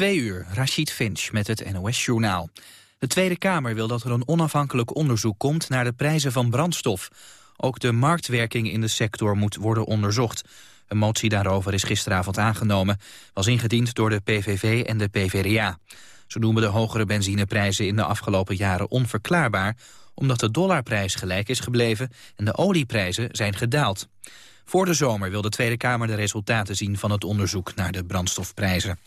Twee uur, Rashid Finch met het NOS-journaal. De Tweede Kamer wil dat er een onafhankelijk onderzoek komt naar de prijzen van brandstof. Ook de marktwerking in de sector moet worden onderzocht. Een motie daarover is gisteravond aangenomen. Was ingediend door de PVV en de PVDA. Ze noemen de hogere benzineprijzen in de afgelopen jaren onverklaarbaar... omdat de dollarprijs gelijk is gebleven en de olieprijzen zijn gedaald. Voor de zomer wil de Tweede Kamer de resultaten zien van het onderzoek naar de brandstofprijzen.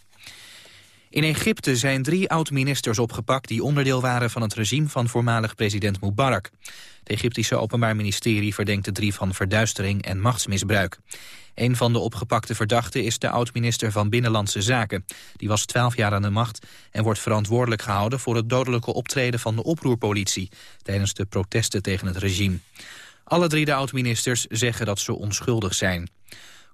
In Egypte zijn drie oud-ministers opgepakt die onderdeel waren van het regime van voormalig president Mubarak. Het Egyptische Openbaar Ministerie verdenkt de drie van verduistering en machtsmisbruik. Een van de opgepakte verdachten is de oud-minister van Binnenlandse Zaken. Die was twaalf jaar aan de macht en wordt verantwoordelijk gehouden voor het dodelijke optreden van de oproerpolitie tijdens de protesten tegen het regime. Alle drie de oud-ministers zeggen dat ze onschuldig zijn.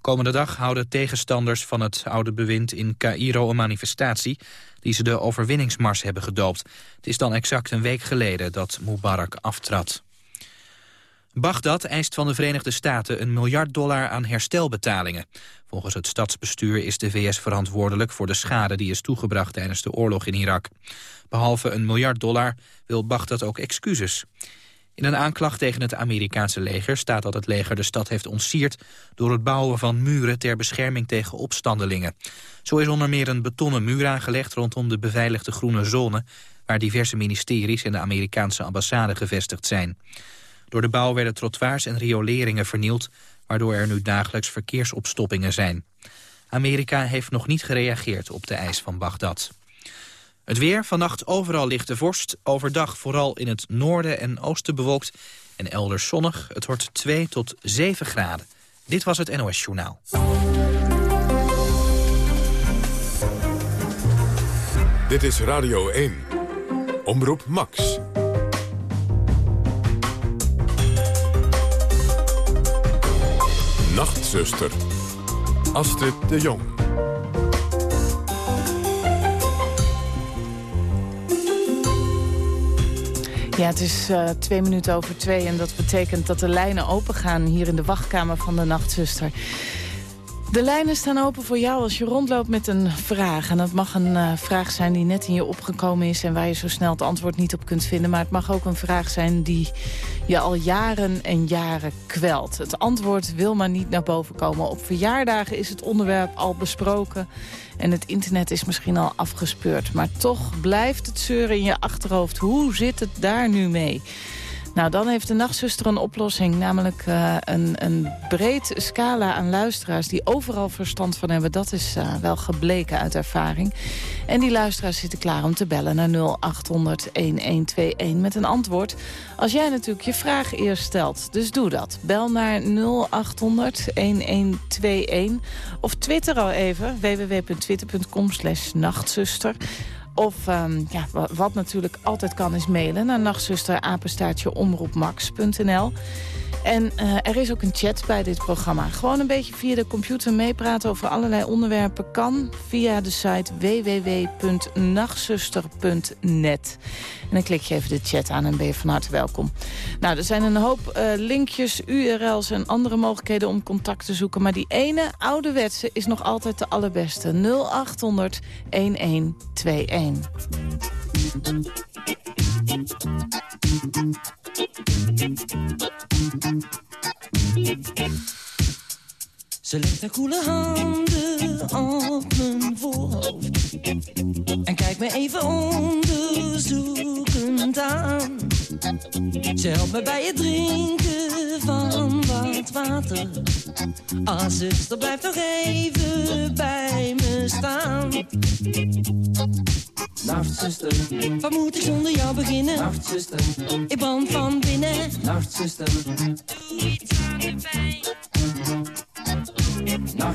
Komende dag houden tegenstanders van het oude bewind in Cairo een manifestatie... die ze de overwinningsmars hebben gedoopt. Het is dan exact een week geleden dat Mubarak aftrad. Bagdad eist van de Verenigde Staten een miljard dollar aan herstelbetalingen. Volgens het stadsbestuur is de VS verantwoordelijk voor de schade die is toegebracht tijdens de oorlog in Irak. Behalve een miljard dollar wil Bagdad ook excuses. In een aanklacht tegen het Amerikaanse leger staat dat het leger de stad heeft ontsierd door het bouwen van muren ter bescherming tegen opstandelingen. Zo is onder meer een betonnen muur aangelegd rondom de beveiligde groene zone waar diverse ministeries en de Amerikaanse ambassade gevestigd zijn. Door de bouw werden trottoirs en rioleringen vernield, waardoor er nu dagelijks verkeersopstoppingen zijn. Amerika heeft nog niet gereageerd op de eis van Bagdad. Het weer, vannacht overal lichte vorst. Overdag vooral in het noorden en oosten bewolkt. En elders zonnig. Het wordt 2 tot 7 graden. Dit was het NOS Journaal. Dit is Radio 1. Omroep Max. Nachtzuster. Astrid de Jong. Ja, het is uh, twee minuten over twee en dat betekent dat de lijnen open gaan hier in de wachtkamer van de nachtzuster. De lijnen staan open voor jou als je rondloopt met een vraag. En dat mag een uh, vraag zijn die net in je opgekomen is... en waar je zo snel het antwoord niet op kunt vinden. Maar het mag ook een vraag zijn die je al jaren en jaren kwelt. Het antwoord wil maar niet naar boven komen. Op verjaardagen is het onderwerp al besproken... En het internet is misschien al afgespeurd. Maar toch blijft het zeuren in je achterhoofd. Hoe zit het daar nu mee? Nou, dan heeft de nachtzuster een oplossing. Namelijk uh, een, een breed scala aan luisteraars die overal verstand van hebben. Dat is uh, wel gebleken uit ervaring. En die luisteraars zitten klaar om te bellen naar 0800-1121 met een antwoord. Als jij natuurlijk je vraag eerst stelt. Dus doe dat. Bel naar 0800-1121 of twitter al even www.twitter.com slash nachtzuster. Of um, ja, wat natuurlijk altijd kan is mailen naar nachtzusterapenstaartjeomroepmax.nl. En uh, er is ook een chat bij dit programma. Gewoon een beetje via de computer meepraten over allerlei onderwerpen kan via de site www.nachtzuster.net. En dan klik je even de chat aan en ben je van harte welkom. Nou, er zijn een hoop uh, linkjes, URL's en andere mogelijkheden om contact te zoeken. Maar die ene ouderwetse is nog altijd de allerbeste. 0800 1121. Haar koele handen op mijn voorhoofd. En kijkt me even onderzoekend aan. Ze helpt me bij het drinken van wat water. Ah, zuster, blijf nog even bij me staan. Nachtzuster, wat moet ik zonder jou beginnen? Nachtzuster, ik brand van binnen. Nachtzuster, doe iets aan de pijn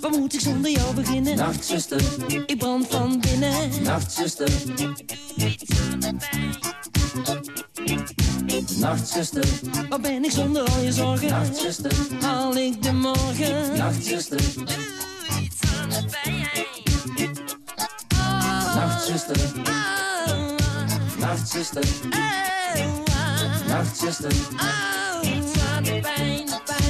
Wat moet ik zonder jou beginnen? Nachtzuster, ik brand van binnen. Nachtzuster, de pijn. Nachtzuster, wat ben ik zonder al je zorgen? Nachtzuster, haal ik de morgen? Nachtzuster, doe iets aan de pijn. Nachtzuster, nachtzuster, nachtzuster, iets aan pijn, de pijn.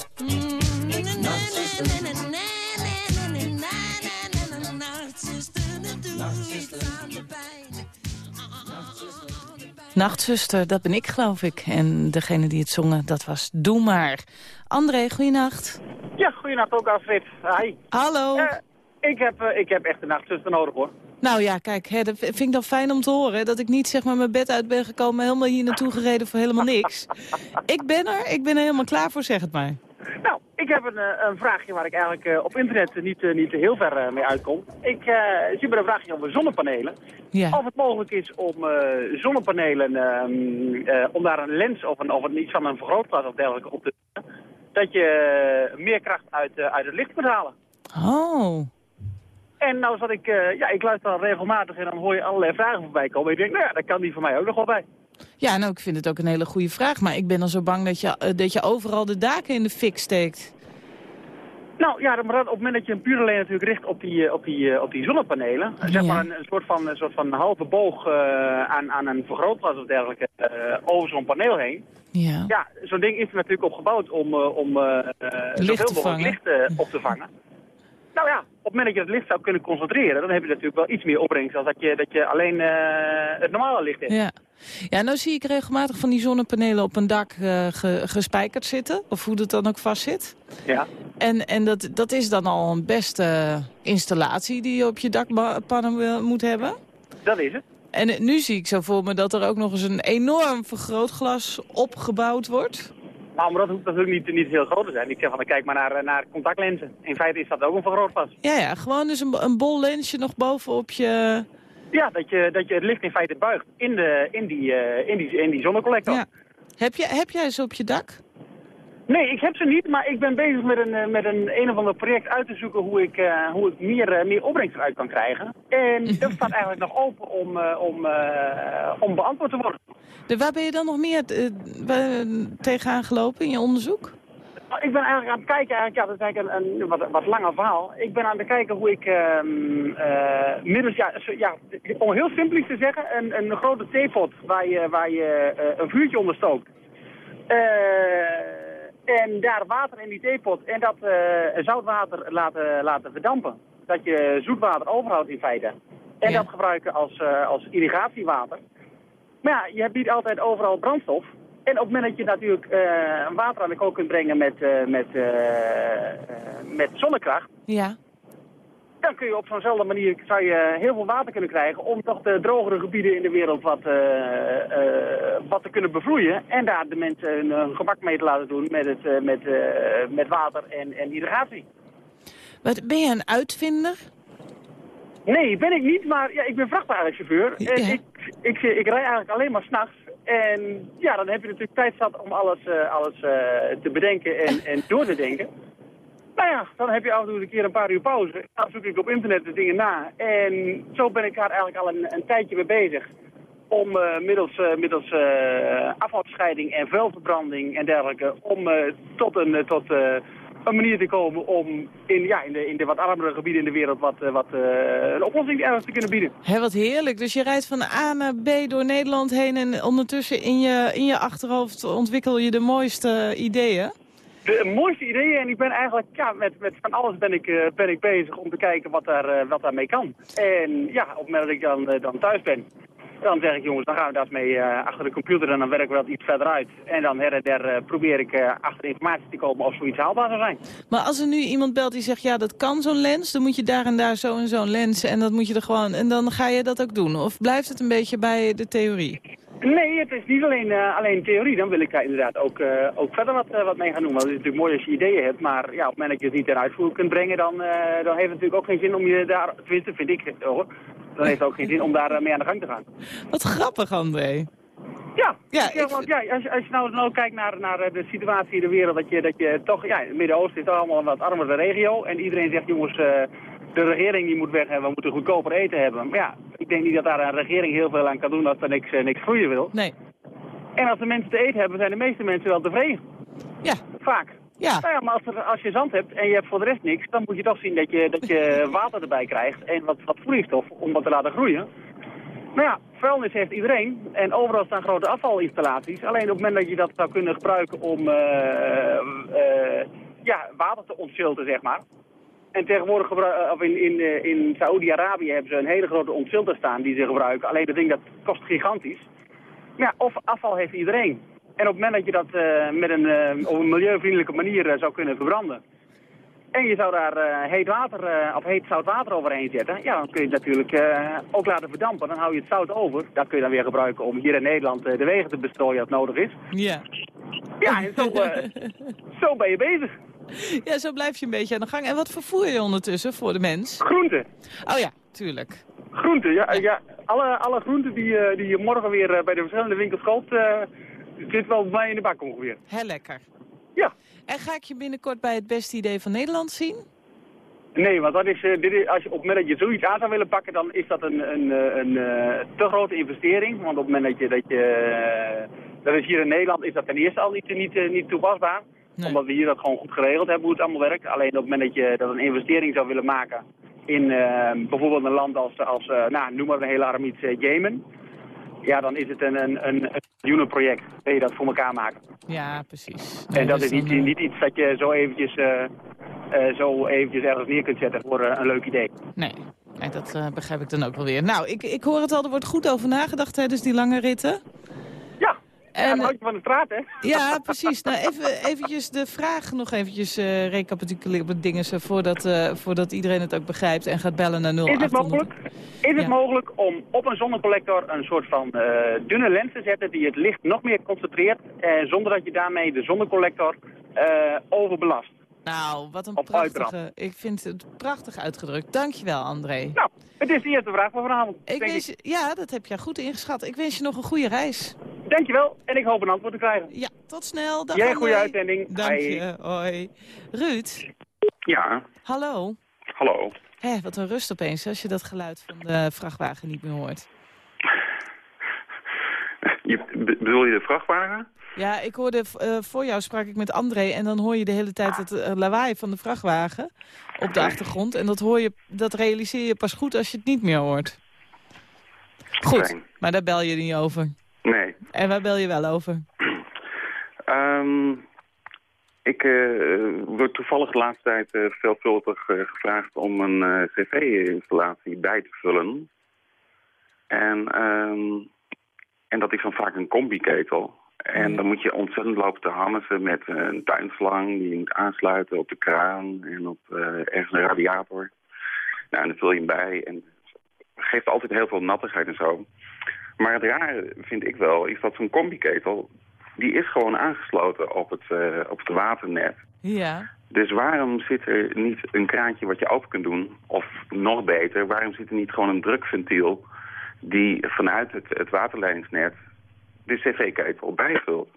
Nachtzuster, dat ben ik geloof ik. En degene die het zongen, dat was Doe Maar. André, goeienacht. Ja, goeienacht ook Alfred. Hi. Hallo. Eh, ik, heb, eh, ik heb echt een nachtzuster nodig hoor. Nou ja, kijk, hè, dat vind ik dan fijn om te horen. Dat ik niet zeg maar mijn bed uit ben gekomen, helemaal hier naartoe gereden voor helemaal niks. ik ben er, ik ben er helemaal klaar voor, zeg het maar. Nou, ik heb een, eh, een vraagje waar ik eigenlijk eh, op internet niet, eh, niet heel ver mee uitkom. Ik zie bij een vraagje over zonnepanelen. Ja. Of het mogelijk is om zonnepanelen, ehm, eh, om daar een lens of, een, of een, iets van een vergrootglas of dergelijke op te zetten. Dat je meer kracht uit, uit het licht kunt halen. Oh. En nou zat ik, ja, ik luister dan regelmatig en dan hoor je allerlei vragen voorbij komen. Ik denk, nou ja, daar kan die voor mij ook nog wel bij. Ja, nou, ik vind het ook een hele goede vraag. Maar ik ben dan zo bang dat je, eh, dat je overal de daken in de fik steekt. Nou ja, maar op het moment dat je een puur alleen natuurlijk richt op die, eh, op die, eh, op die zonnepanelen, zeg maar een, een soort van, een soort van halve boog aan, aan een vergrootglas of dergelijke over zo'n paneel heen. Ja. Ja, zo'n ding is er natuurlijk op gebouwd om, om eh, Licht te vangen. licht op te vangen. Nou ja, op het moment dat je het licht zou kunnen concentreren, dan heb je natuurlijk wel iets meer opbrengst dan dat je, dat je alleen eh, het normale licht hebt. Ja. ja, nou zie ik regelmatig van die zonnepanelen op een dak eh, ge- gespijkerd zitten. Of hoe dat dan ook vast zit. Ja. En, en dat, dat is dan al een beste installatie die je op je dakpannen moet hebben. Dat is het. En nu zie ik zo voor me dat er ook nog eens een enorm vergrootglas opgebouwd wordt. Nou, maar dat hoeft natuurlijk niet, niet heel groot te zijn. Ik zeg van, kijk maar naar, eh, naar contactlenzen. In feite is dat ook een vergrootglas. Ja, ja, gewoon dus een, een bol lensje nog bovenop je... Ja, dat je, dat je het licht in feite buigt in, de, in, die, eh, in, die, in die zonnecollector. Ja. Heb, je, heb jij ze op je dak? Nee, ik heb ze niet, maar ik ben bezig met een, eh, met een, een of ander project uit te zoeken hoe ik, eh, hoe ik meer, eh, meer opbrengst eruit kan krijgen. En dat staat eigenlijk nog open om, om, om beantwoord te worden. De, waar ben je dan nog meer tegenaan gelopen in je onderzoek? Nou, Ik ben eigenlijk aan het kijken, eigenlijk, ja, dat is eigenlijk een, een wat, wat langer verhaal. Ik ben aan het kijken hoe ik ehm eh, middels, ja, zo- ja, om heel simpel te zeggen, een, een grote theepot waar je, waar je een vuurtje onder stookt. Eh, en daar water in die theepot en dat eh, zoutwater laten, laten verdampen. Dat je zoetwater overhoudt in feite. En Ja. dat gebruiken als, eh, als irrigatiewater. Maar ja, je hebt niet altijd overal brandstof. En op het moment dat je natuurlijk eh, water aan de kook kunt brengen met, met, met zonnekracht, Ja. Dan kun je op zo'nzelfde manier zou je heel veel water kunnen krijgen om toch de drogere gebieden in de wereld wat, eh, eh, wat te kunnen bevloeien. En daar de mensen hun, gemak mee te laten doen met, het, eh, met, met water en, en irrigatie. Wat, ben je een uitvinder? Nee, ben ik niet, maar ja, ik ben vrachtwagenchauffeur. En ik, ik, ik rij eigenlijk alleen maar s'nachts. En ja, dan heb je natuurlijk tijd zat om alles, alles te bedenken en, en door te denken. Nou ja, dan heb je af en toe een keer een paar uur pauze. Dan zoek ik op internet de dingen na. En zo ben ik daar eigenlijk al een, een tijdje mee bezig. Om eh, middels, eh, middels eh, afvalscheiding en vuilverbranding en dergelijke... om tot, een, tot een manier te komen om in, ja, in, de, in de wat armere gebieden in de wereld... wat, wat, een oplossing ergens te kunnen bieden. Hé, wat heerlijk. Dus je rijdt van A naar B door Nederland heen... en ondertussen in je, in je achterhoofd ontwikkel je de mooiste ideeën. De mooiste ideeën en ik ben eigenlijk, ja, met, met van alles ben ik, eh, ben ik bezig om te kijken wat, daar, eh, wat daarmee kan. En ja, op het moment dat ik dan, eh, dan thuis ben, dan zeg ik jongens, dan gaan we eens mee achter de computer en dan werken we dat iets verder uit. En dan her en der probeer ik achter informatie te komen of zoiets haalbaar zou zijn. Maar als er nu iemand belt die zegt, ja, dat kan zo'n lens... dan moet je daar en daar zo en zo'n lens en dat moet je er gewoon... en dan ga je dat ook doen? Of blijft het een beetje bij de theorie? Nee, het is niet alleen, eh, alleen theorie. Dan wil ik daar inderdaad ook, eh, ook verder wat, eh, wat mee gaan doen. Want het is natuurlijk mooi als je ideeën hebt. Maar ja, op het moment dat je het niet ten uitvoer kunt brengen, dan, dan heeft het natuurlijk ook geen zin om je daar... Tenminste, vind ik hoor. Dan heeft het ook geen zin om daar mee aan de gang te gaan. Wat grappig, André. Ja, Ja, ik want, ja als, je- als je nou, nou kijkt naar, naar de situatie in de wereld, dat je, dat je toch, ja, het Midden-Oosten is toch allemaal een wat armere regio. En iedereen zegt, jongens, de regering die moet weg en we moeten goedkoper eten hebben. Maar ja, ik denk niet dat daar een regering heel veel aan kan doen als er niks, eh, niks groeien wil. Nee. En als de mensen te eten hebben, zijn de meeste mensen wel tevreden. Ja, Vaak. ja. Nou ja, maar als, er, als je zand hebt en je hebt voor de rest niks, dan moet je toch zien dat je, dat je water erbij krijgt en wat, wat voedingsstof om dat te laten groeien. Nou ja, vuilnis heeft iedereen en overal staan grote afvalinstallaties. Alleen op het moment dat je dat zou kunnen gebruiken om eh, eh, ja, water te ontzilten, zeg maar. En tegenwoordig eh, of in, in, eh, in Saoedi-Arabië hebben ze een hele grote ontzilter staan die ze gebruiken. Alleen dat ding dat kost gigantisch. Ja, of afval heeft iedereen. En op het moment dat je dat eh, met een, op een milieuvriendelijke manier zou kunnen verbranden. En je zou daar heet water of heet zout water overheen zetten. Ja, dan kun je het natuurlijk ook laten verdampen. Dan hou je het zout over. Dat kun je dan weer gebruiken om hier in Nederland de wegen te bestrooien als nodig is. Ja. Ja, en zo, zo ben je bezig. ja, zo blijf je een beetje aan de gang. En wat vervoer je ondertussen voor de mens? Groenten. Oh ja, tuurlijk. Groenten, ja. ja alle, alle groenten die, eh, die je morgen weer eh, bij de verschillende winkels koopt, eh zit wel bij mij in de bak ongeveer. Heel lekker. Ja. En ga ik je binnenkort bij het beste idee van Nederland zien? Nee, want dat is, dit is, als je op het moment dat je zoiets aan zou willen pakken, dan is dat een, een, een, te grote investering. Want op het moment dat je, dat je dat is hier in Nederland, is dat ten eerste al niet, niet, niet toepasbaar. Nee. Omdat we hier dat gewoon goed geregeld hebben hoe het allemaal werkt. Alleen op het moment dat je dat een investering zou willen maken in eh, bijvoorbeeld een land als, als eh, nou, noem maar een hele arm iets, eh, Jemen. Ja, dan is het een, een, een, een miljoenenproject. Wil je dat voor elkaar maken. Ja, precies. En dat dus is niet, dan, eh, niet iets dat je zo eventjes, zo eventjes ergens neer kunt zetten voor een leuk idee. Nee, nee dat begrijp ik dan ook wel weer. Nou, ik, ik hoor het al, er wordt goed over nagedacht tijdens die lange ritten. Ja, En, ja, eh, van de straat, hè? Ja, precies. Nou, even eventjes de vraag nog eventjes eh recapituleren op dingen zo voordat, eh, voordat iedereen het ook begrijpt en gaat bellen naar 0800. Is het mogelijk, is het Ja. mogelijk om op een zonnecollector een soort van eh, dunne lens te zetten die het licht nog meer concentreert, eh, zonder dat je daarmee de zonnecollector eh, overbelast? Nou, wat een prachtige... Ik vind het prachtig uitgedrukt. Dankjewel, André. Nou, het is de eerste vraag van vanavond. Ik denk wens je, ja, dat heb je goed ingeschat. Ik wens je nog een goede reis. Dankjewel en ik hoop een antwoord te krijgen. Ja, tot snel. Dag Jij een goede uitzending. Dank Hoi. je. Hoi. Ruud, Ja, hallo. hallo. Hé, wat een rust opeens als je dat geluid van de vrachtwagen niet meer hoort. Je, be- bedoel je de vrachtwagen? Ja, ik hoorde, eh, voor jou sprak ik met André en dan hoor je de hele tijd het eh, lawaai van de vrachtwagen op de achtergrond. En dat, hoor je, dat realiseer je pas goed als je het niet meer hoort. Goed, Fijn. maar daar bel je niet over. Nee. En waar bel je wel over? Ehm, ik eh, word toevallig de laatste tijd veelvuldig gevraagd om een cv-installatie bij te vullen. En, ehm, en dat is dan vaak een combi-ketel. En dan moet je ontzettend lopen te hameren met eh, een tuinslang die je moet aansluiten op de kraan en op eh, ergens een radiator. Nou, en dan vul je hem bij en geeft altijd heel veel nattigheid en zo. Maar het rare vind ik wel, is dat zo'n combiketel, die is gewoon aangesloten op het, eh, op het waternet. Ja. Dus waarom zit er niet een kraantje wat je open kunt doen? Of nog beter, waarom zit er niet gewoon een drukventiel die vanuit het, het waterleidingsnet de cv-ketel bijvult?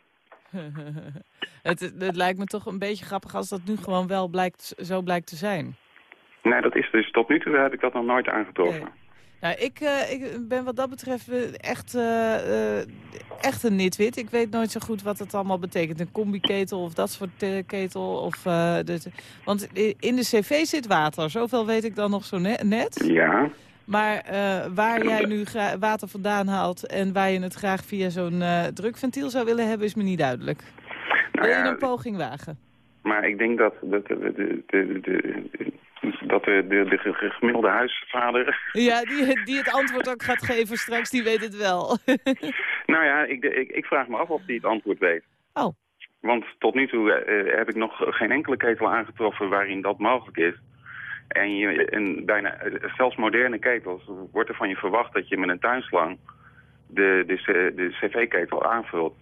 het, het lijkt me toch een beetje grappig als dat nu gewoon wel blijkt, zo blijkt te zijn. Nee, dat is dus tot nu toe heb ik dat nog nooit aangetroffen. Nee. Nou, ik, eh, ik ben wat dat betreft eh, echt, eh, echt een nitwit. Ik weet nooit zo goed wat het allemaal betekent. Een combiketel of dat soort ketel. Of, de, want i- in de cv zit water. Zoveel weet ik dan nog zo ne- net. Ja, Maar eh, waar jij nu water vandaan haalt... en waar je het graag via zo'n eh, drukventiel zou willen hebben... is me niet duidelijk. nou Wil je ja, een poging wagen? maar ik denk dat, dat, de, de, de, de, dat de, de, de gemiddelde huisvader... Ja, die, die het antwoord ook gaat geven straks, die weet het wel. Nou ja, ik, ik, ik vraag me af of hij het antwoord weet. Oh. Want tot nu toe eh, heb ik nog geen enkele ketel aangetroffen waarin dat mogelijk is. En, je, en bijna, zelfs moderne ketels wordt er van je verwacht dat je met een tuinslang de, de, de cv-ketel aanvult.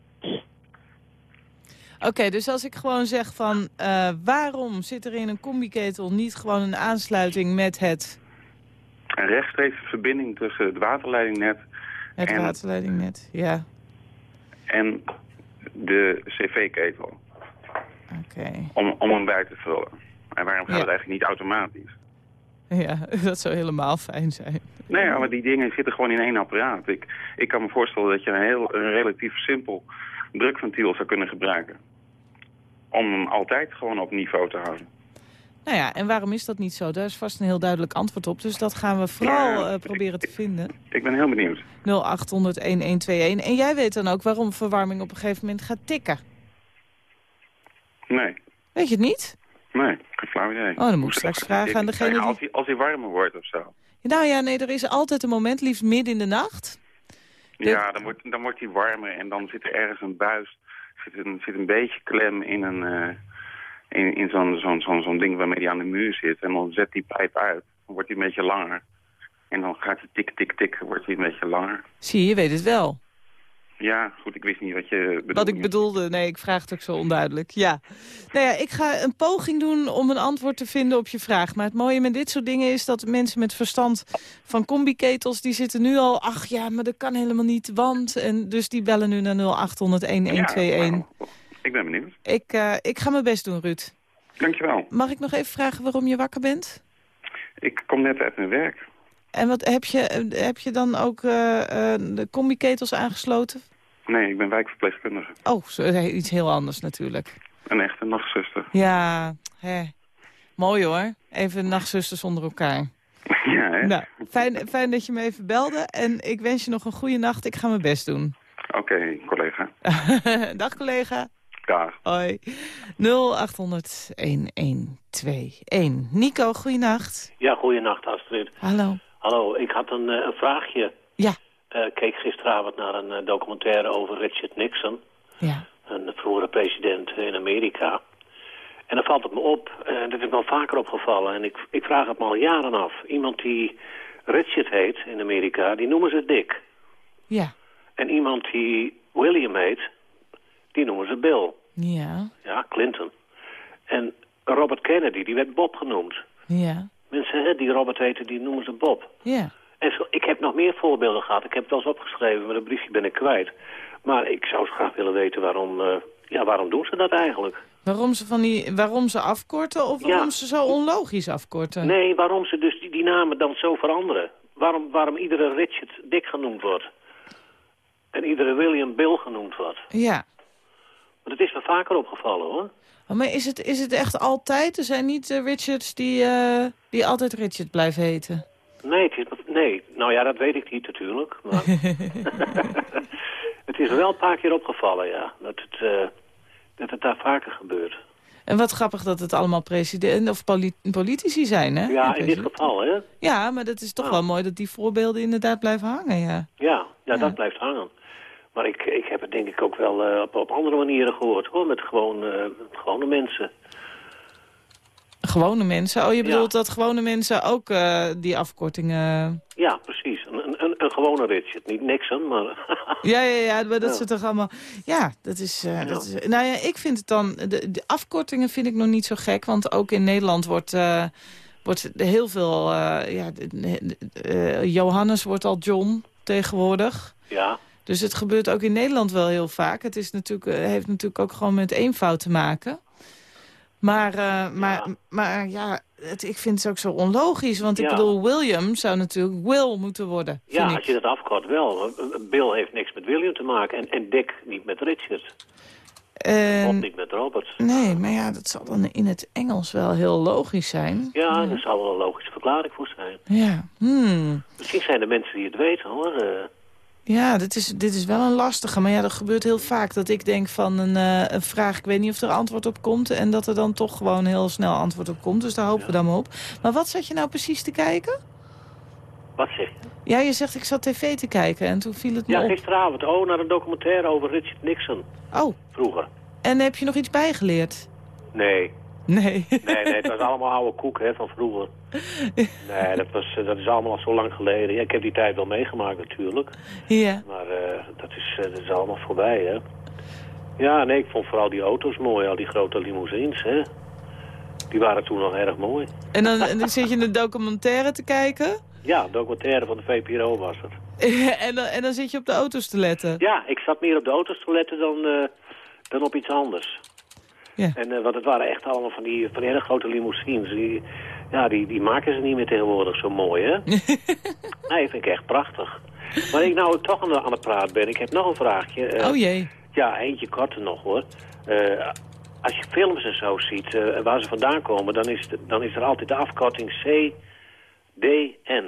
Oké, dus als ik gewoon zeg van... eh, waarom zit er in een combiketel niet gewoon een aansluiting met het, Een rechtstreekse verbinding tussen het waterleidingnet het En- waterleidingnet? Ja, en de cv-ketel. oké. Om, om hem bij te vullen. En waarom gaat Ja. het eigenlijk niet automatisch? Ja, dat zou helemaal fijn zijn. Nee, ja, maar die dingen zitten gewoon in één apparaat. Ik, ik kan me voorstellen dat je een, heel, een relatief simpel drukventiel zou kunnen gebruiken. Om hem altijd gewoon op niveau te houden. Nou ja, en waarom is dat niet zo? Daar is vast een heel duidelijk antwoord op. Dus dat gaan we vooral Ja, eh, proberen te vinden. Ik ben heel benieuwd. 0800-1121. En jij weet dan ook waarom verwarming op een gegeven moment gaat tikken. Nee, Weet je het niet? Nee, geen flauw idee. Oh, dan moet ik straks vragen aan degene Nou die... Als hij, als hij warmer wordt of zo. Nou ja, nee, er is altijd een moment, liefst midden in de nacht. Ja, dan wordt, dan wordt hij warmer en dan zit er ergens een buis. Zit een, zit een beetje klem in, een, eh, in, in zo'n zo'n zo'n zo'n ding waarmee hij aan de muur zit. En dan zet die pijp uit. Dan wordt hij een beetje langer. En dan gaat hij tik, tik, tik, wordt hij een beetje langer. Zie je, je weet het wel. Ja, goed, ik wist niet wat je bedoelde. Wat ik bedoelde, nee, ik vraag het ook zo onduidelijk. Ja. Nou ja, ik ga een poging doen om een antwoord te vinden op je vraag. Maar het mooie met dit soort dingen is dat mensen met verstand van combiketels... die zitten nu al, ach ja, maar dat kan helemaal niet, want... En dus die bellen nu naar 0800-1121. Ja, nou, ik ben benieuwd. ik, eh, ik ga mijn best doen, Ruud. Dankjewel. Mag ik nog even vragen waarom je wakker bent? Ik kom net uit mijn werk. En wat heb je, eh, heb je dan ook eh, de combiketels aangesloten? Nee, ik ben wijkverpleegkundige. Oh, zo, eh, iets heel anders natuurlijk. Een echte nachtzuster. Ja, hè. mooi hoor. Even nachtzusters onder elkaar. ja, hè? Nou, fijn, fijn dat je me even belde. En ik wens je nog een goede nacht. Ik ga mijn best doen. Oké, collega. Dag collega. Dag. Hoi. 0800 1121. Nico, goeienacht. Ja, goeienacht Astrid. Hallo. Hallo, ik had een, eh, een vraagje. Ja. Eh, Ik keek gisteravond naar een eh, documentaire over Richard Nixon, Ja. een vroegere president in Amerika. En dan valt het me op, en dat is me al vaker opgevallen, en ik, ik vraag het me al jaren af. Iemand die Richard heet in Amerika, die noemen ze Dick. Ja. En iemand die William heet, die noemen ze Bill. Ja. Ja, Clinton. En Robert Kennedy, die werd Bob genoemd. Ja. Mensen hè, die Robert heten, die noemen ze Bob. Ja. En ik heb nog meer voorbeelden gehad. Ik heb het wel eens opgeschreven, maar dat briefje ben ik kwijt. Maar ik zou graag willen weten waarom, eh, ja, waarom doen ze dat eigenlijk? Waarom ze, van die, waarom ze afkorten of waarom Ja. ze zo onlogisch afkorten? Nee, waarom ze dus die, die namen dan zo veranderen. Waarom, waarom iedere Richard Dick genoemd wordt. En iedere William Bill genoemd wordt. Ja. Want het is me vaker opgevallen hoor. Oh, Maar is het, is het echt altijd? Er zijn niet eh, Richards die, eh, die altijd Richard blijven heten? Nee, het is, nee, nou ja, dat weet ik niet natuurlijk. Maar het is wel een paar keer opgevallen, ja. Dat het, eh, dat het daar vaker gebeurt. En wat grappig dat het allemaal president of poli- politici zijn, hè? Ja, in dit geval, hè. Ja, maar dat is toch wel mooi dat die voorbeelden inderdaad blijven hangen, ja. Ja, ja, Ja. dat blijft hangen. Maar ik, ik heb het denk ik ook wel eh, op, op andere manieren gehoord, hoor. Met gewoon, eh, met gewone mensen. Gewone mensen? Oh, je bedoelt dat gewone mensen ook uh, die afkortingen... Ja, precies. Een, een, een gewone Richard. Niet Nixon, maar... ja, ja, ja, maar dat ja. toch allemaal... Ja, dat is, uh, dat is... Nou ja, ik vind het dan... De, de, afkortingen vind ik nog niet zo gek. Want ook in Nederland wordt... Uh, wordt heel veel... ja, Johannes wordt al John tegenwoordig. Ja. Dus het gebeurt ook in Nederland wel heel vaak. Het is natuurlijk, heeft natuurlijk ook gewoon met eenvoud te maken. Maar, uh, maar, ja. maar ja, het, ik vind het ook zo onlogisch. Want ik Ja. bedoel, William zou natuurlijk Will moeten worden. Ja, als ik. je dat afkort wel. Bill heeft niks met William te maken. En, en Dick niet met Richard. En- Of niet met Robert. nee, maar ja, dat zal dan in het Engels wel heel logisch zijn. Ja, daar zou wel een logische verklaring voor zijn. Ja, hmm. Misschien zijn er mensen die het weten, hoor. Ja, dit is, dit is wel een lastige. Maar ja, dat gebeurt heel vaak. Dat ik denk van een, eh, een vraag, ik weet niet of er antwoord op komt. En dat er dan toch gewoon heel snel antwoord op komt. Dus daar hopen we dan maar op. Maar wat zat je nou precies te kijken? wat zeg je? Ja, je zegt ik zat tv te kijken en toen viel het me Ja, op. gisteravond. Oh, naar een documentaire over Richard Nixon. Oh, Vroeger. en heb je nog iets bijgeleerd? Nee. Nee. Nee, nee, het was allemaal oude koek hè, van vroeger. Nee, dat, was, dat is allemaal al zo lang geleden. Ja, ik heb die tijd wel meegemaakt natuurlijk. ja. Maar eh, dat, is, eh, dat is allemaal voorbij, hè. Ja, nee, ik vond vooral die auto's mooi, al die grote limousines, hè. Die waren toen nog erg mooi. En dan, en dan zit je een documentaire te kijken. Ja, documentaire van de VPRO was het. en, dan, en dan zit je op de auto's te letten. Ja, ik zat meer op de auto's te letten dan, eh, dan op iets anders. Ja. En, eh, want het waren echt allemaal van die, van die hele grote limousines. Die, ja, die, die maken ze niet meer tegenwoordig zo mooi, hè? nee, vind ik echt prachtig. Maar ik nou toch aan de, aan het praat ben, ik heb nog een vraagje. Eh, Oh jee. Ja, eentje korter nog hoor. Eh, als je films en zo ziet waar ze vandaan komen, dan is, dan is er altijd de afkorting CDN.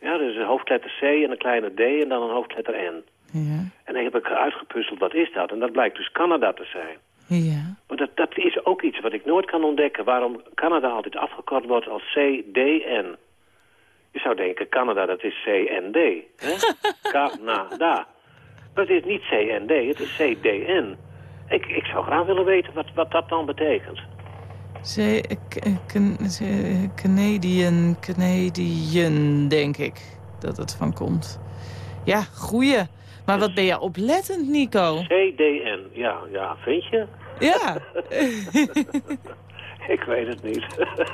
Ja, dus een hoofdletter C en een kleine D en dan een hoofdletter N. Ja. En dan heb ik uitgepuzzeld, wat is dat? En dat blijkt dus Canada te zijn. Ja. Maar dat, dat is ook iets wat ik nooit kan ontdekken. Waarom Canada altijd afgekort wordt als CDN. Je zou denken, Canada, dat is CND. hè? Canada. Maar het is niet CND, het is CDN. Ik, ik zou graag willen weten wat, wat dat dan betekent. Ze- Canadian, Canadian, denk ik dat het van komt. Ja, goeie. Maar wat ben je oplettend, Nico? CDN, ja, ja, vind je? Ja. Ik weet het niet.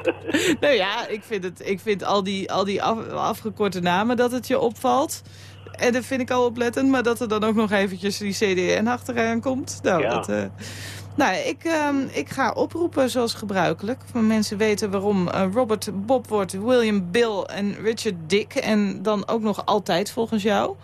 nou ja, ik vind, het, ik vind al die, al die af- afgekorte namen dat het je opvalt. En dat vind ik al oplettend. Maar dat er dan ook nog eventjes die CDN achteraan komt. Nou, Ja. dat... eh, nou, ik, ehm, ik ga oproepen zoals gebruikelijk. Van mensen weten waarom eh, Robert Bob wordt, William Bill en Richard Dick. En dan ook nog altijd volgens jou.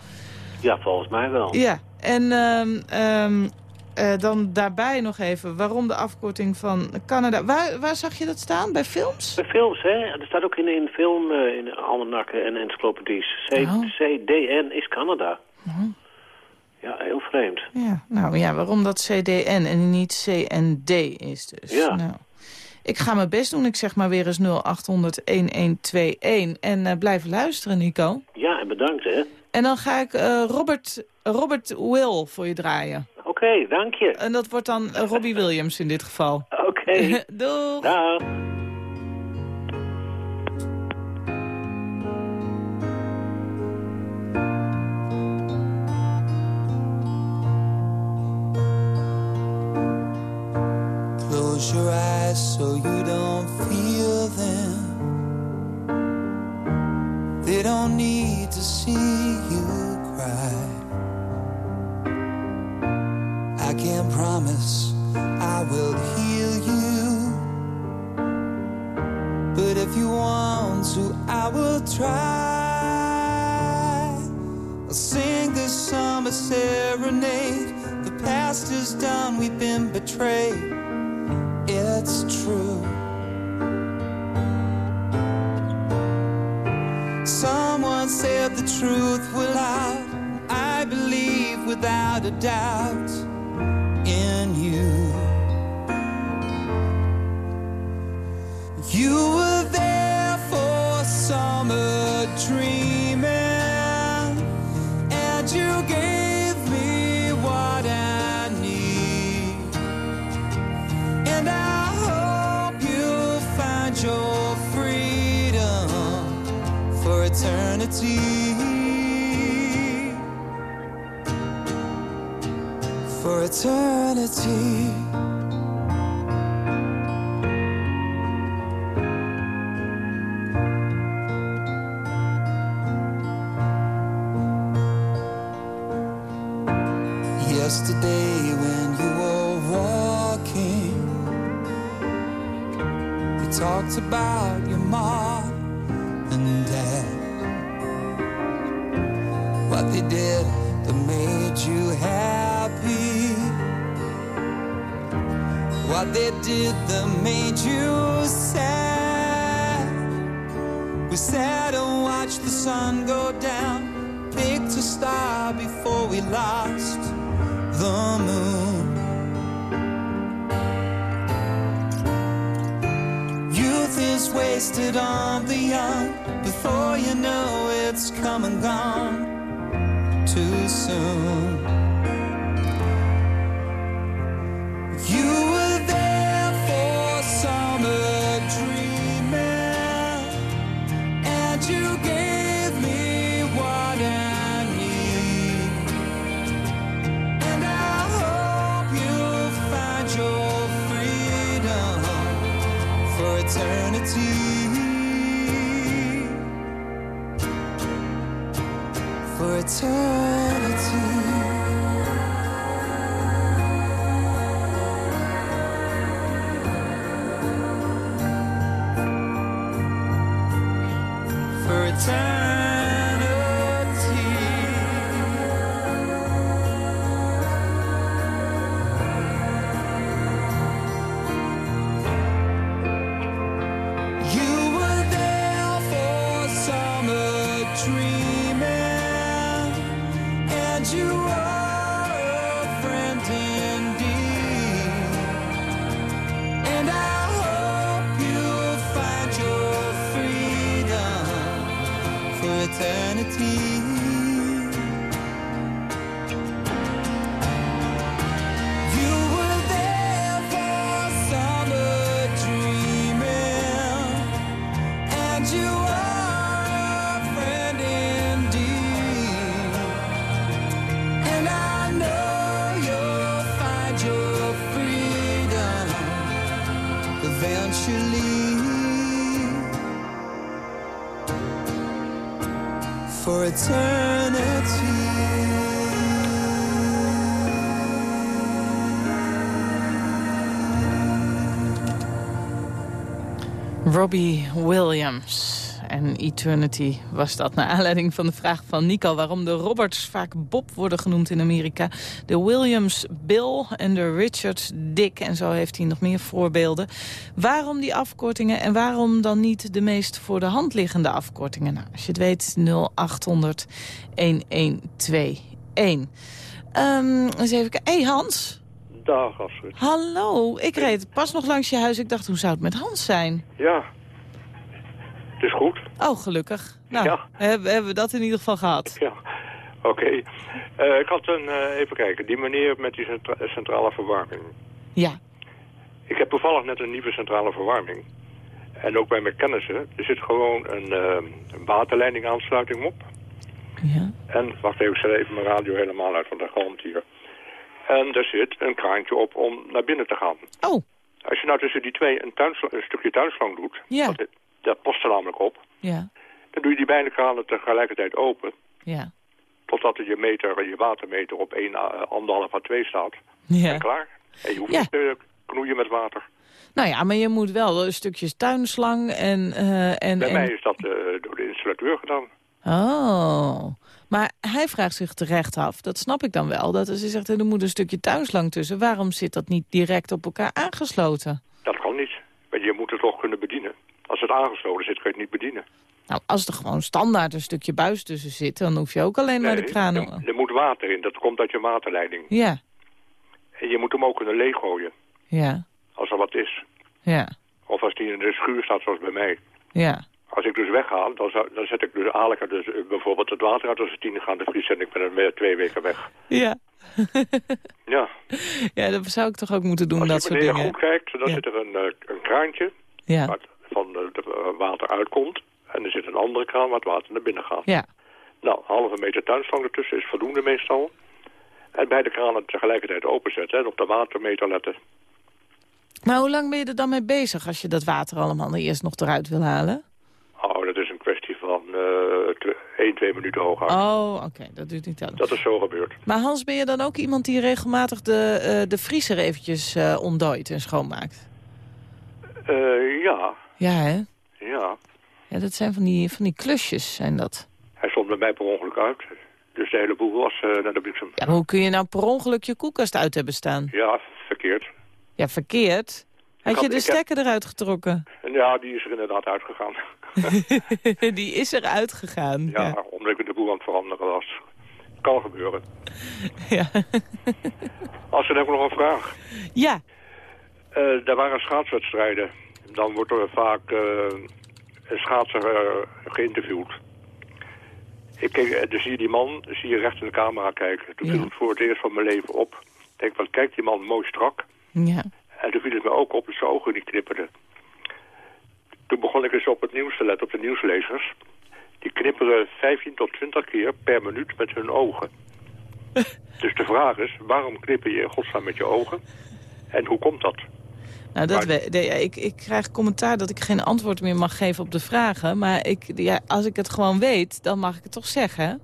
ja, volgens mij wel. Ja, en ehm, ehm, eh, dan daarbij nog even waarom de afkorting van Canada. Waar, waar zag je dat staan? Bij films? Bij films, hè? Er staat ook in, in film, eh, in almanakken en encyclopedies. C, Oh. CDN is Canada. Oh. Ja, heel vreemd. Ja, nou ja, waarom dat CDN en niet CND is dus. Ja. Nou, ik ga mijn best doen. Ik zeg maar weer eens 0800-1121. En eh, blijf luisteren, Nico. Ja, en bedankt, hè. En dan ga ik Robert, Robert Will voor je draaien. Oké, dank je. En dat wordt dan eh, Robbie Williams in dit geval. Oké. Doeg! Dag. Close your eyes so you don't feel them. They don't need to see you cry. I can't promise I will heal you. But if you want to, I will try. I'll sing this summer serenade. The past is done, we've been betrayed. It's true. Someone said the truth will out. I believe without a doubt eternity. return Robbie Williams en Eternity was dat. Naar aanleiding van de vraag van Nico... waarom de Roberts vaak Bob worden genoemd in Amerika. De Williams Bill en de Richard Dick. En zo heeft hij nog meer voorbeelden. Waarom die afkortingen en waarom dan niet de meest voor de hand liggende afkortingen? Nou, als je het weet, 0800 1121. Um, eens even kijken. hey Hans... Dag. Hallo, ik reed pas nog langs je huis. Ik dacht, hoe zou het met Hans zijn? Ja. Het is goed. Oh, gelukkig. Nou, Ja. hebben, hebben we dat in ieder geval gehad. Ja. Oké. Eh, ik had een, eh, even kijken, die meneer met die centra- centrale verwarming. Ja. Ik heb toevallig net een nieuwe centrale verwarming. En ook bij mijn kennissen, er zit gewoon een, eh, een waterleidingaansluiting op. Ja. En, wacht even, ik zet even mijn radio helemaal uit, want dat galmt hier. En er zit een kraantje op om naar binnen te gaan. Oh, Als je nou tussen die twee een, een stukje tuinslang doet, Ja. dat, dat past er namelijk op, ja. dan doe je die beide kranen tegelijkertijd open. Ja. Totdat je meter, je watermeter op 1, anderhalf à 2 staat. Ja. En klaar. En je hoeft Ja. niet te knoeien met water. Nou ja, maar je moet wel een stukje tuinslang en... eh, en, Bij en... mij is dat eh, door de installateur gedaan. Oh, maar hij vraagt zich terecht af, dat snap ik dan wel... dat hij zegt, er moet een stukje tuinslang tussen... waarom zit dat niet direct op elkaar aangesloten? Dat kan niet. Maar je moet het toch kunnen bedienen. Als het aangesloten zit, kun je het niet bedienen. Nou, als er gewoon standaard een stukje buis tussen zit... dan hoef je ook alleen maar de Nee, kraan... er, er moet water in. Dat komt uit je waterleiding. Ja, En je moet hem ook kunnen leeggooien. ja, Als er wat is. ja, Of als die in de schuur staat, zoals bij mij. ja. Als ik dus wegga, dan, zou- dan zet ik dus, haal ik dus eh, bijvoorbeeld het water uit als het tien gaan de vries en ik ben er twee weken weg. Ja. Ja. ja, dat zou ik toch ook moeten doen, Als dat je soort dingen. goed kijkt, dan Ja. zit er een, eh, een kraantje Ja, waar van eh, de, water uitkomt. En er zit een andere kraan waar het water naar binnen gaat. Ja. Nou, een halve meter tuinslang ertussen is voldoende meestal. En beide kranen tegelijkertijd openzetten en op de watermeter letten. Maar hoe lang ben je er dan mee bezig als je dat water allemaal eerst nog eruit wil halen? Oh, dat is een kwestie van eh 1, 2 minuten hooguit. Oh, oké, dat duurt niet lang. Dat is zo gebeurd. Maar Hans, ben je dan ook iemand die regelmatig de, eh, de vriezer eventjes eh ontdooit en schoonmaakt? Eh, ja, Ja, hè? ja. Ja, dat zijn van die, van die klusjes, zijn dat. Hij stond bij mij per ongeluk uit. Dus de hele boel was naar de bliksem. Ja, maar hoe kun je nou per ongeluk je koelkast uit hebben staan? Ja, verkeerd. Ja, verkeerd. Had je de heb- stekker eruit getrokken? En ja, die is er inderdaad uitgegaan. die is eruit gegaan. Ja, Ja. omdat ik de boel aan het veranderen was. Kan gebeuren. Ja. Als er dan nog een vraag. ja. Eh er waren schaatswedstrijden. Dan wordt er vaak eh, een schaatser eh, geïnterviewd. Ik keek, dus zie je die man, zie je recht in de camera kijken. Toen Ja. viel het voor het eerst van mijn leven op. Ik denk, wat kijkt die man mooi strak. Ja. En toen viel het me ook op dat zijn ogen niet knipperden. Toen begon ik eens op het nieuws te letten, op de nieuwslezers. Die knipperen 15 tot 20 keer per minuut met hun ogen. dus de vraag is, waarom knipper je in godsnaam met je ogen? En hoe komt dat? Nou, dat we, de- ja, ik, ik krijg commentaar dat ik geen antwoord meer mag geven op de vragen. Maar ik, ja, als ik het gewoon weet, dan mag ik het toch zeggen?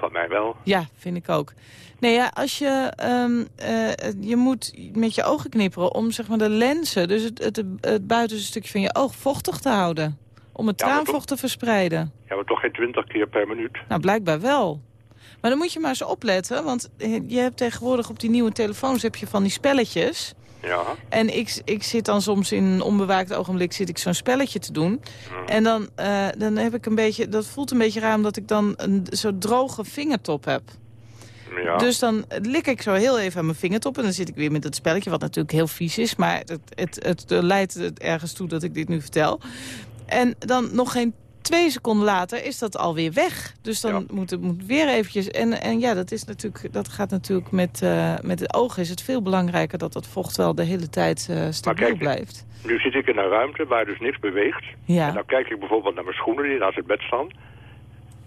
Van mij wel. Ja, vind ik ook. Nee, ja, als je, ehm, eh, je moet met je ogen knipperen om zeg maar, de lenzen, dus het, het, het buitenste stukje van je oog, vochtig te houden. Om het Ja, traanvocht te verspreiden. Ja, maar toch geen 20 keer per minuut. Nou, blijkbaar wel. Maar dan moet je maar eens opletten, want je hebt tegenwoordig op die nieuwe telefoons heb je van die spelletjes. Ja. En ik, ik zit dan soms in een onbewaakt ogenblik zit ik zo'n spelletje te doen. En dan, eh, dan heb ik een beetje, dat voelt een beetje raar omdat ik dan een zo'n droge vingertop heb. Ja. Dus dan lik ik zo heel even aan mijn vingertop en dan zit ik weer met het spelletje, wat natuurlijk heel vies is. Maar het, het, het, leidt het ergens toe dat ik dit nu vertel. En dan nog geen twee seconden later is dat alweer weg. Dus dan Ja. moet het moet weer eventjes... En, en ja, dat, is natuurlijk, dat gaat natuurlijk met, eh, met het oog is het veel belangrijker... dat dat vocht wel de hele tijd eh stabiel kijk, blijft. Nu zit ik in een ruimte waar dus niks beweegt. Ja. En dan kijk ik bijvoorbeeld naar mijn schoenen die naast het bed staan.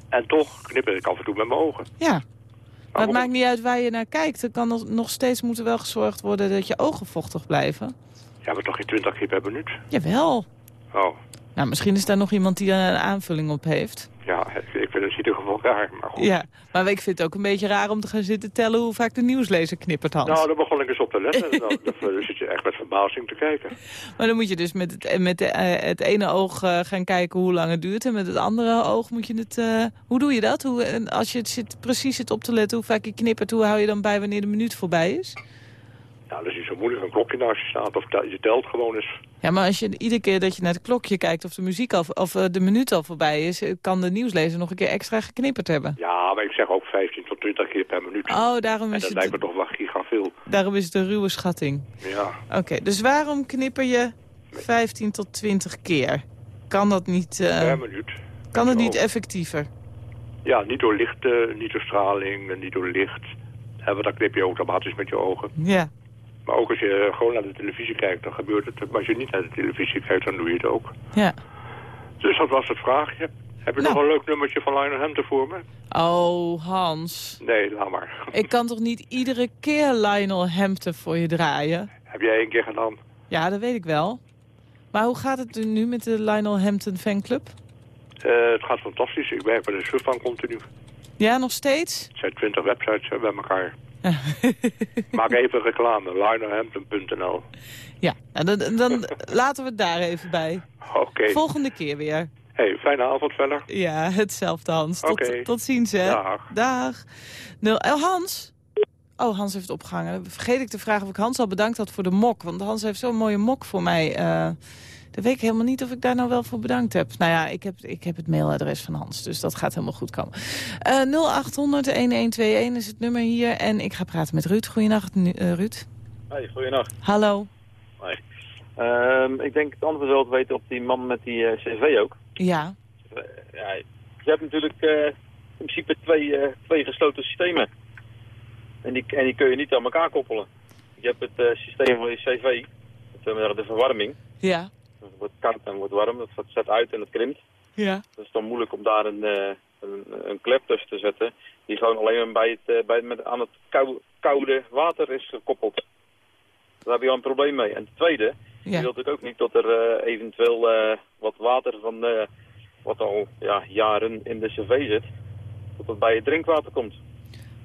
En toch knipper ik af en toe met mijn ogen. Ja. Maar het maakt niet uit waar je naar kijkt. Er kan nog- nog steeds moeten wel gezorgd worden dat je ogen vochtig blijven. Ja, maar toch geen 20 keer per minuut. Jawel. Oh, Nou, misschien is daar nog iemand die daar een aanvulling op heeft. ja, ik vind het in ieder geval raar. Maar goed. Ja, maar ik vind het ook een beetje raar om te gaan zitten tellen hoe vaak de nieuwslezer knippert, Hans. Nou, daar begon ik eens op te letten. En dan, dan zit je echt met verbazing te kijken. Maar dan moet je dus met het, met de, eh, het ene oog eh, gaan kijken hoe lang het duurt. En met het andere oog moet je het... eh, hoe doe je dat? Hoe, en als je het zit, precies zit op te letten hoe vaak je knippert... hoe hou je dan bij wanneer de minuut voorbij is? Nou, dat is niet zo moeilijk. Een klokje naast je staat of je telt gewoon eens. Ja, maar als je iedere keer dat je naar het klokje kijkt... of de, muziek al, of eh, de minuut al voorbij is... eh, kan de nieuwslezer nog een keer extra geknipperd hebben. Ja, maar ik zeg ook 15 tot 20 keer per minuut. Oh, daarom en is, dat het, lijkt me toch wel gigaveel. daarom is het een ruwe schatting. Ja. Oké, dus waarom knipper je 15 tot 20 keer? Kan dat niet, eh, Per minuut. kan het niet effectiever? Ja, niet door licht, niet door straling, niet door licht. Want dan knip je automatisch met je ogen. Ja. Maar ook als je gewoon naar de televisie kijkt, dan gebeurt het. Maar als je niet naar de televisie kijkt, dan doe je het ook. Ja. Dus dat was het vraagje. Heb je Nou. nog een leuk nummertje van Lionel Hampton voor me? Oh, Hans. Nee, laat maar. Ik kan toch niet iedere keer Lionel Hampton voor je draaien? Heb jij één keer gedaan? Ja, dat weet ik wel. Maar hoe gaat het nu met de Lionel Hampton fanclub? Eh, het gaat fantastisch. Ik werk bij de Surfan continu. Ja, nog steeds? Het zijn twintig websites bij elkaar. Maak even reclame. lionelhampton.nl Ja, nou, dan, dan laten we het daar even bij. Oké. Volgende keer weer. Hey, fijne avond verder. Ja, hetzelfde Hans. Tot, tot ziens, hè. Dag. Dag. Nul, oh, Hans. Oh, Hans heeft opgehangen. Vergeet ik te vragen of ik Hans al bedankt had voor de mok. Want Hans heeft zo'n mooie mok voor mij. eh dan weet ik helemaal niet of ik daar nou wel voor bedankt heb. Nou ja, ik heb, ik heb het mailadres van Hans. Dus dat gaat helemaal goed komen. Eh 0800-1121 is het nummer hier. En ik ga praten met Ruud. Goedenacht, eh, Ruud. Hey, goeienacht. Hallo. Hoi. Ehm, ik denk het antwoord wel te weten op die man met die eh, cv ook. Ja. Eh, ja, je hebt natuurlijk eh, in principe twee, eh, twee gesloten systemen. En die, en die kun je niet aan elkaar koppelen. Je hebt het eh, systeem van je cv, eh, de verwarming. Ja. Het wordt koud en wordt warm, dat zet uit en het krimpt. Ja. Dat is dan moeilijk om daar een, eh, een, een klep tussen te zetten. Die gewoon alleen maar bij het, eh, bij, met, aan het kou, koude water is gekoppeld. Daar heb je al een probleem mee. En ten tweede, je wilt natuurlijk ook niet dat er eh, eventueel wat water van wat al ja, jaren in de cv zit, dat het bij je drinkwater komt.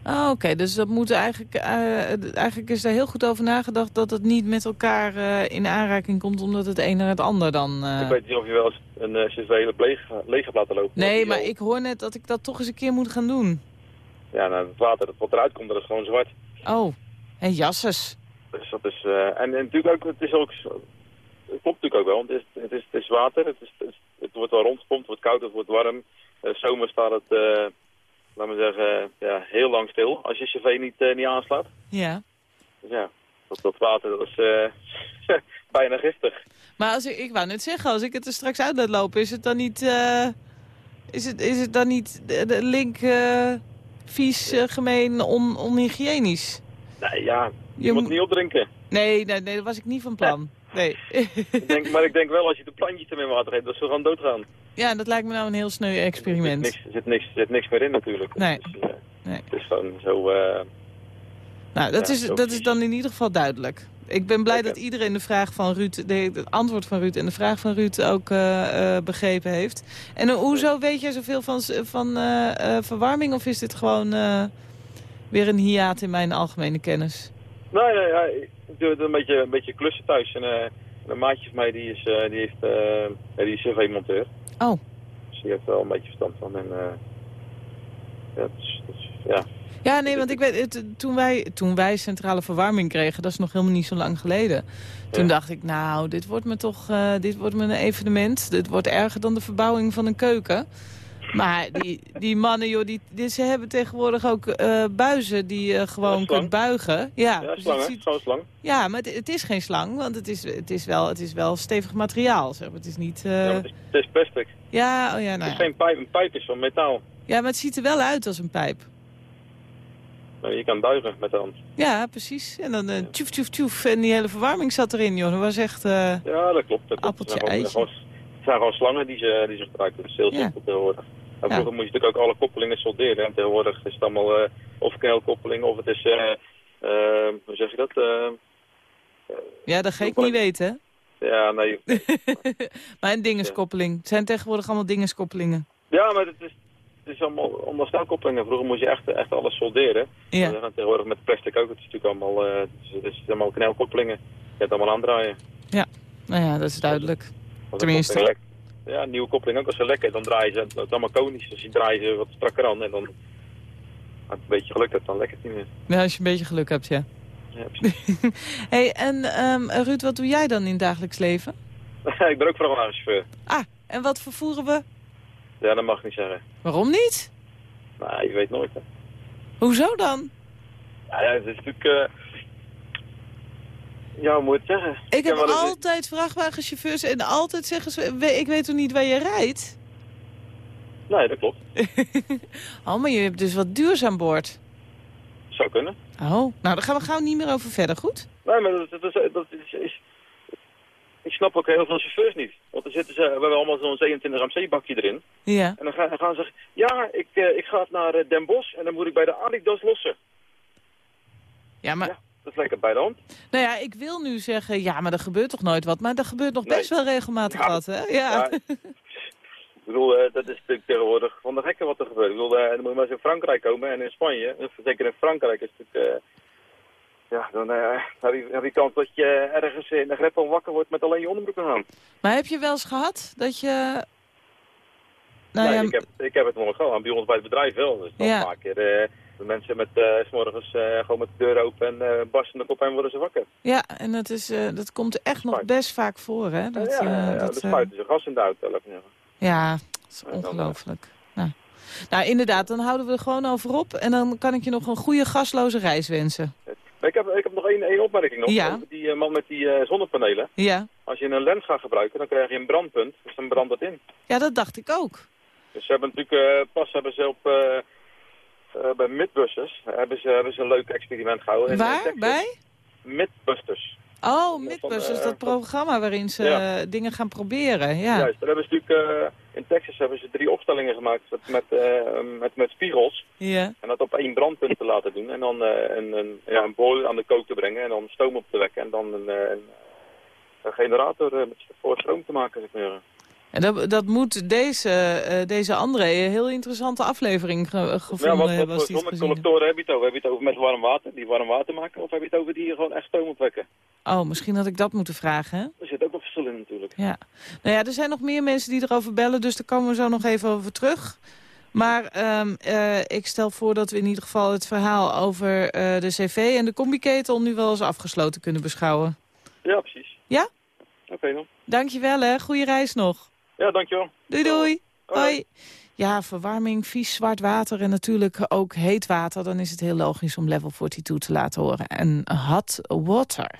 Ah, Oké, dus dat moet eigenlijk, eh, eigenlijk is daar heel goed over nagedacht dat het niet met elkaar eh, in aanraking komt omdat het een naar het ander dan... eh, Ik weet niet of je wel eens een cv leeg, leeg hebt laten lopen. Nee, maar al- ik hoor net dat ik dat toch eens een keer moet gaan doen. Ja, nou, het water dat wat eruit komt, dat is gewoon zwart. Oh, en jasses. Dus dat is, en, en natuurlijk ook, het is ook, het klopt natuurlijk ook wel, want het is, het is, het is water, het, is, het, wordt wel rondgepompt, het wordt koud, het wordt warm. Zomer staat het, laten we zeggen, ja, heel lang stil als je cv niet, eh, niet aanslaat. Ja. Dus ja, dat, dat water dat is eh, bijna giftig. Maar als ik, ik wou net zeggen, als ik het er straks uit laat lopen, is het dan niet, eh, is het, is het dan niet de, de link vies, gemeen, on, onhygiënisch? Nee, ja, je, Je moet moet- niet opdrinken. Nee, nee, nee, dat was ik niet van plan. Nee. Ik denk, maar ik denk wel, als je de plantjes ermee water geeft, dat ze gewoon doodgaan. Ja, dat lijkt me nou een heel sneu Er zit experiment. niks, er zit niks, er zit niks meer in natuurlijk. Nee. Dus, eh, Nee. Het is gewoon zo... eh, Nou, dat, Ja, is, dat is dan in ieder geval duidelijk. Ik ben blij dat iedereen de vraag van Ruud, de, het antwoord van Ruud en de vraag van Ruud ook eh, begrepen heeft. En hoezo weet jij zoveel van, van verwarming of is dit gewoon weer een hiaat in mijn algemene kennis? Nee, nee, ja, ik doe doe een beetje, een beetje klussen thuis. En, een maatje van mij die is, die heeft, die is cv-monteur. Oh, Dus die heeft wel een beetje verstand van. En, eh, ja, ja. ja nee, want ik weet, het, toen, wij, toen wij centrale verwarming kregen, dat is nog helemaal niet zo lang geleden. Toen Ja. dacht ik, nou, dit wordt me toch eh, dit wordt me een evenement. Dit wordt erger dan de verbouwing van een keuken. Maar die, die mannen, joh, die, die, ze hebben tegenwoordig ook eh, buizen die je gewoon Ja, slang. kunt buigen. Ja, Ja, dus slang, het ziet- slang. ja maar het, het is geen slang, want het is, het is, wel, het is wel stevig materiaal. Zeg. maar. Het is niet... eh, Ja, het, is, het is plastic. ja, oh ja, Het nou is ja. geen pijp. Een pijp is van metaal. ja, maar het ziet er wel uit als een pijp. Nou, je kan buigen met de hand. Ja, precies. En dan eh tjoef, tjoef, tjoef. En die hele verwarming zat erin, joh. Dat was echt... eh, Ja, dat klopt. Dat klopt. Appeltje, het, gewoon, gewoon- het zijn gewoon slangen die ze, die ze gebruiken. Dat is heel simpel tegenwoordig. Ja. vroeger moest je natuurlijk ook alle koppelingen solderen. En tegenwoordig is het allemaal eh, of knelkoppeling of het is... eh, eh, hoe zeg je dat? Ja, dat ga ik niet weten, ja, nee. maar een dingenskoppeling. Het zijn tegenwoordig allemaal dingenskoppelingen. Ja, maar het is, het is allemaal, snelkoppelingen. Vroeger moest je echt, echt alles solderen. Ja. En tegenwoordig met plastic ook. Het is natuurlijk allemaal, het is, het is allemaal knelkoppelingen. Je hebt allemaal aandraaien. Nou ja, dat is duidelijk. Tenminste. Ja, nieuwe koppeling ook als ze lekker, dan draaien ze, het allemaal konisch. Dus die draaien ze wat strakker aan en dan, als je een beetje geluk hebt, dan lekker het niet meer. Ja, als je een beetje geluk hebt, ja. Ja, hey, en ehm, Ruud, wat doe jij dan in het dagelijks leven? ik ben ook vrachtwagenchauffeur. Ah, en wat vervoeren we? Ja, dat mag ik niet zeggen. Waarom niet? Nou, je weet nooit. Hè. Hoezo dan? Ja, ja, het is natuurlijk... eh, Ja, moet het zeggen? Ik heb eens- altijd vrachtwagenchauffeurs en altijd zeggen ze... "We- Ik weet toch niet waar je rijdt? Nee, dat klopt. Oh, maar je hebt dus wat duurs aan boord. Zou kunnen. Oh, nou, daar gaan we gauw niet meer over verder, goed? Nee, maar dat, dat, is, dat is, is- Ik snap ook heel veel chauffeurs niet. Want dan zitten ze... We hebben allemaal zo'n 27 MC-bakje erin. Ja. En dan gaan, dan gaan ze zeggen... Ja, ik, eh, ik ga naar eh, Den Bosch en dan moet ik bij de Adidas lossen. Ja, maar... Ja, dat is lekker bij de hand. Nou ja, ik wil nu zeggen, ja, maar er gebeurt toch nooit wat? Maar er gebeurt nog Nee. best wel regelmatig Ja. wat, hè? Ja. Ja, ik bedoel, eh, dat is natuurlijk tegenwoordig van de gekke wat er gebeurt. Ik bedoel, eh, dan moet je maar eens in Frankrijk komen en in Spanje. En zeker in Frankrijk is het natuurlijk... eh, ja, dan eh, heb, je, je kans dat je ergens in de greppel wakker wordt met alleen je onderbroek aan. Maar heb je wel eens gehad dat je... Nou nee, ja, ik, heb, ik heb het nog wel aan bij ons bij het bedrijf wel. Dus dan Ja. een paar keer eh, de mensen met, eh, s morgens eh, gewoon met de deur open en eh barsten de kop en worden ze wakker. ja, en dat, is, dat komt echt nog best vaak voor, hè? Dat, ja, ja, ja, dat, spuiten ze gas in de auto. ja, dat is ongelooflijk. Nou. nou, inderdaad, dan houden we er gewoon over op. En dan kan ik je nog een goede gasloze reis wensen. Ik heb, ik heb nog één, één opmerking nog. Ja. Over Die man met die zonnepanelen. Ja. Als je een lens gaat gebruiken, dan krijg je een brandpunt. Dus dan brandt het in. ja, dat dacht ik ook. Dus ze hebben natuurlijk, pas hebben ze op, bij Midbusters, hebben ze, hebben ze een leuk experiment gehouden. in, eh, Waar? Bij? Midbusters. Oh, van, Midbusters, eh, dat programma waarin ze Ja. eh, dingen gaan proberen. Ja. Juist, daar hebben ze natuurlijk, eh, in Texas hebben ze drie opstellingen gemaakt met, met, eh, met, met spiegels. Ja. En dat op één brandpunt te laten doen. En dan eh, een, een, ja, een boiler aan de kook te brengen en dan stoom op te wekken. En dan een, eh, een, een generator eh, met, voor stroom te maken, zeg maar. En dat, dat moet deze, eh, deze André een heel interessante aflevering ge- Ja, gevonden wat, wat hebben. voor gezien heeft. zonnecollectoren heb je het over? Heb je het over met warm water, die warm water maken? Of heb je het over die gewoon echt stoom opwekken? Oh, misschien had ik dat moeten vragen, hè? Er zit ook nog verschil in natuurlijk. Ja. Nou ja, er zijn nog meer mensen die erover bellen, dus daar komen we zo nog even over terug. Maar ehm, eh, ik stel voor dat we in ieder geval het verhaal over eh, de cv en de combiketel nu wel eens afgesloten kunnen beschouwen. Ja, precies. Ja? Oké dan. Dankjewel hè, goede reis nog. Ja, dankjewel. Doei doei. Hoi. Hoi. Ja, verwarming, vies zwart water en natuurlijk ook heet water. Dan is het heel logisch om level 42 te laten horen. En hot water.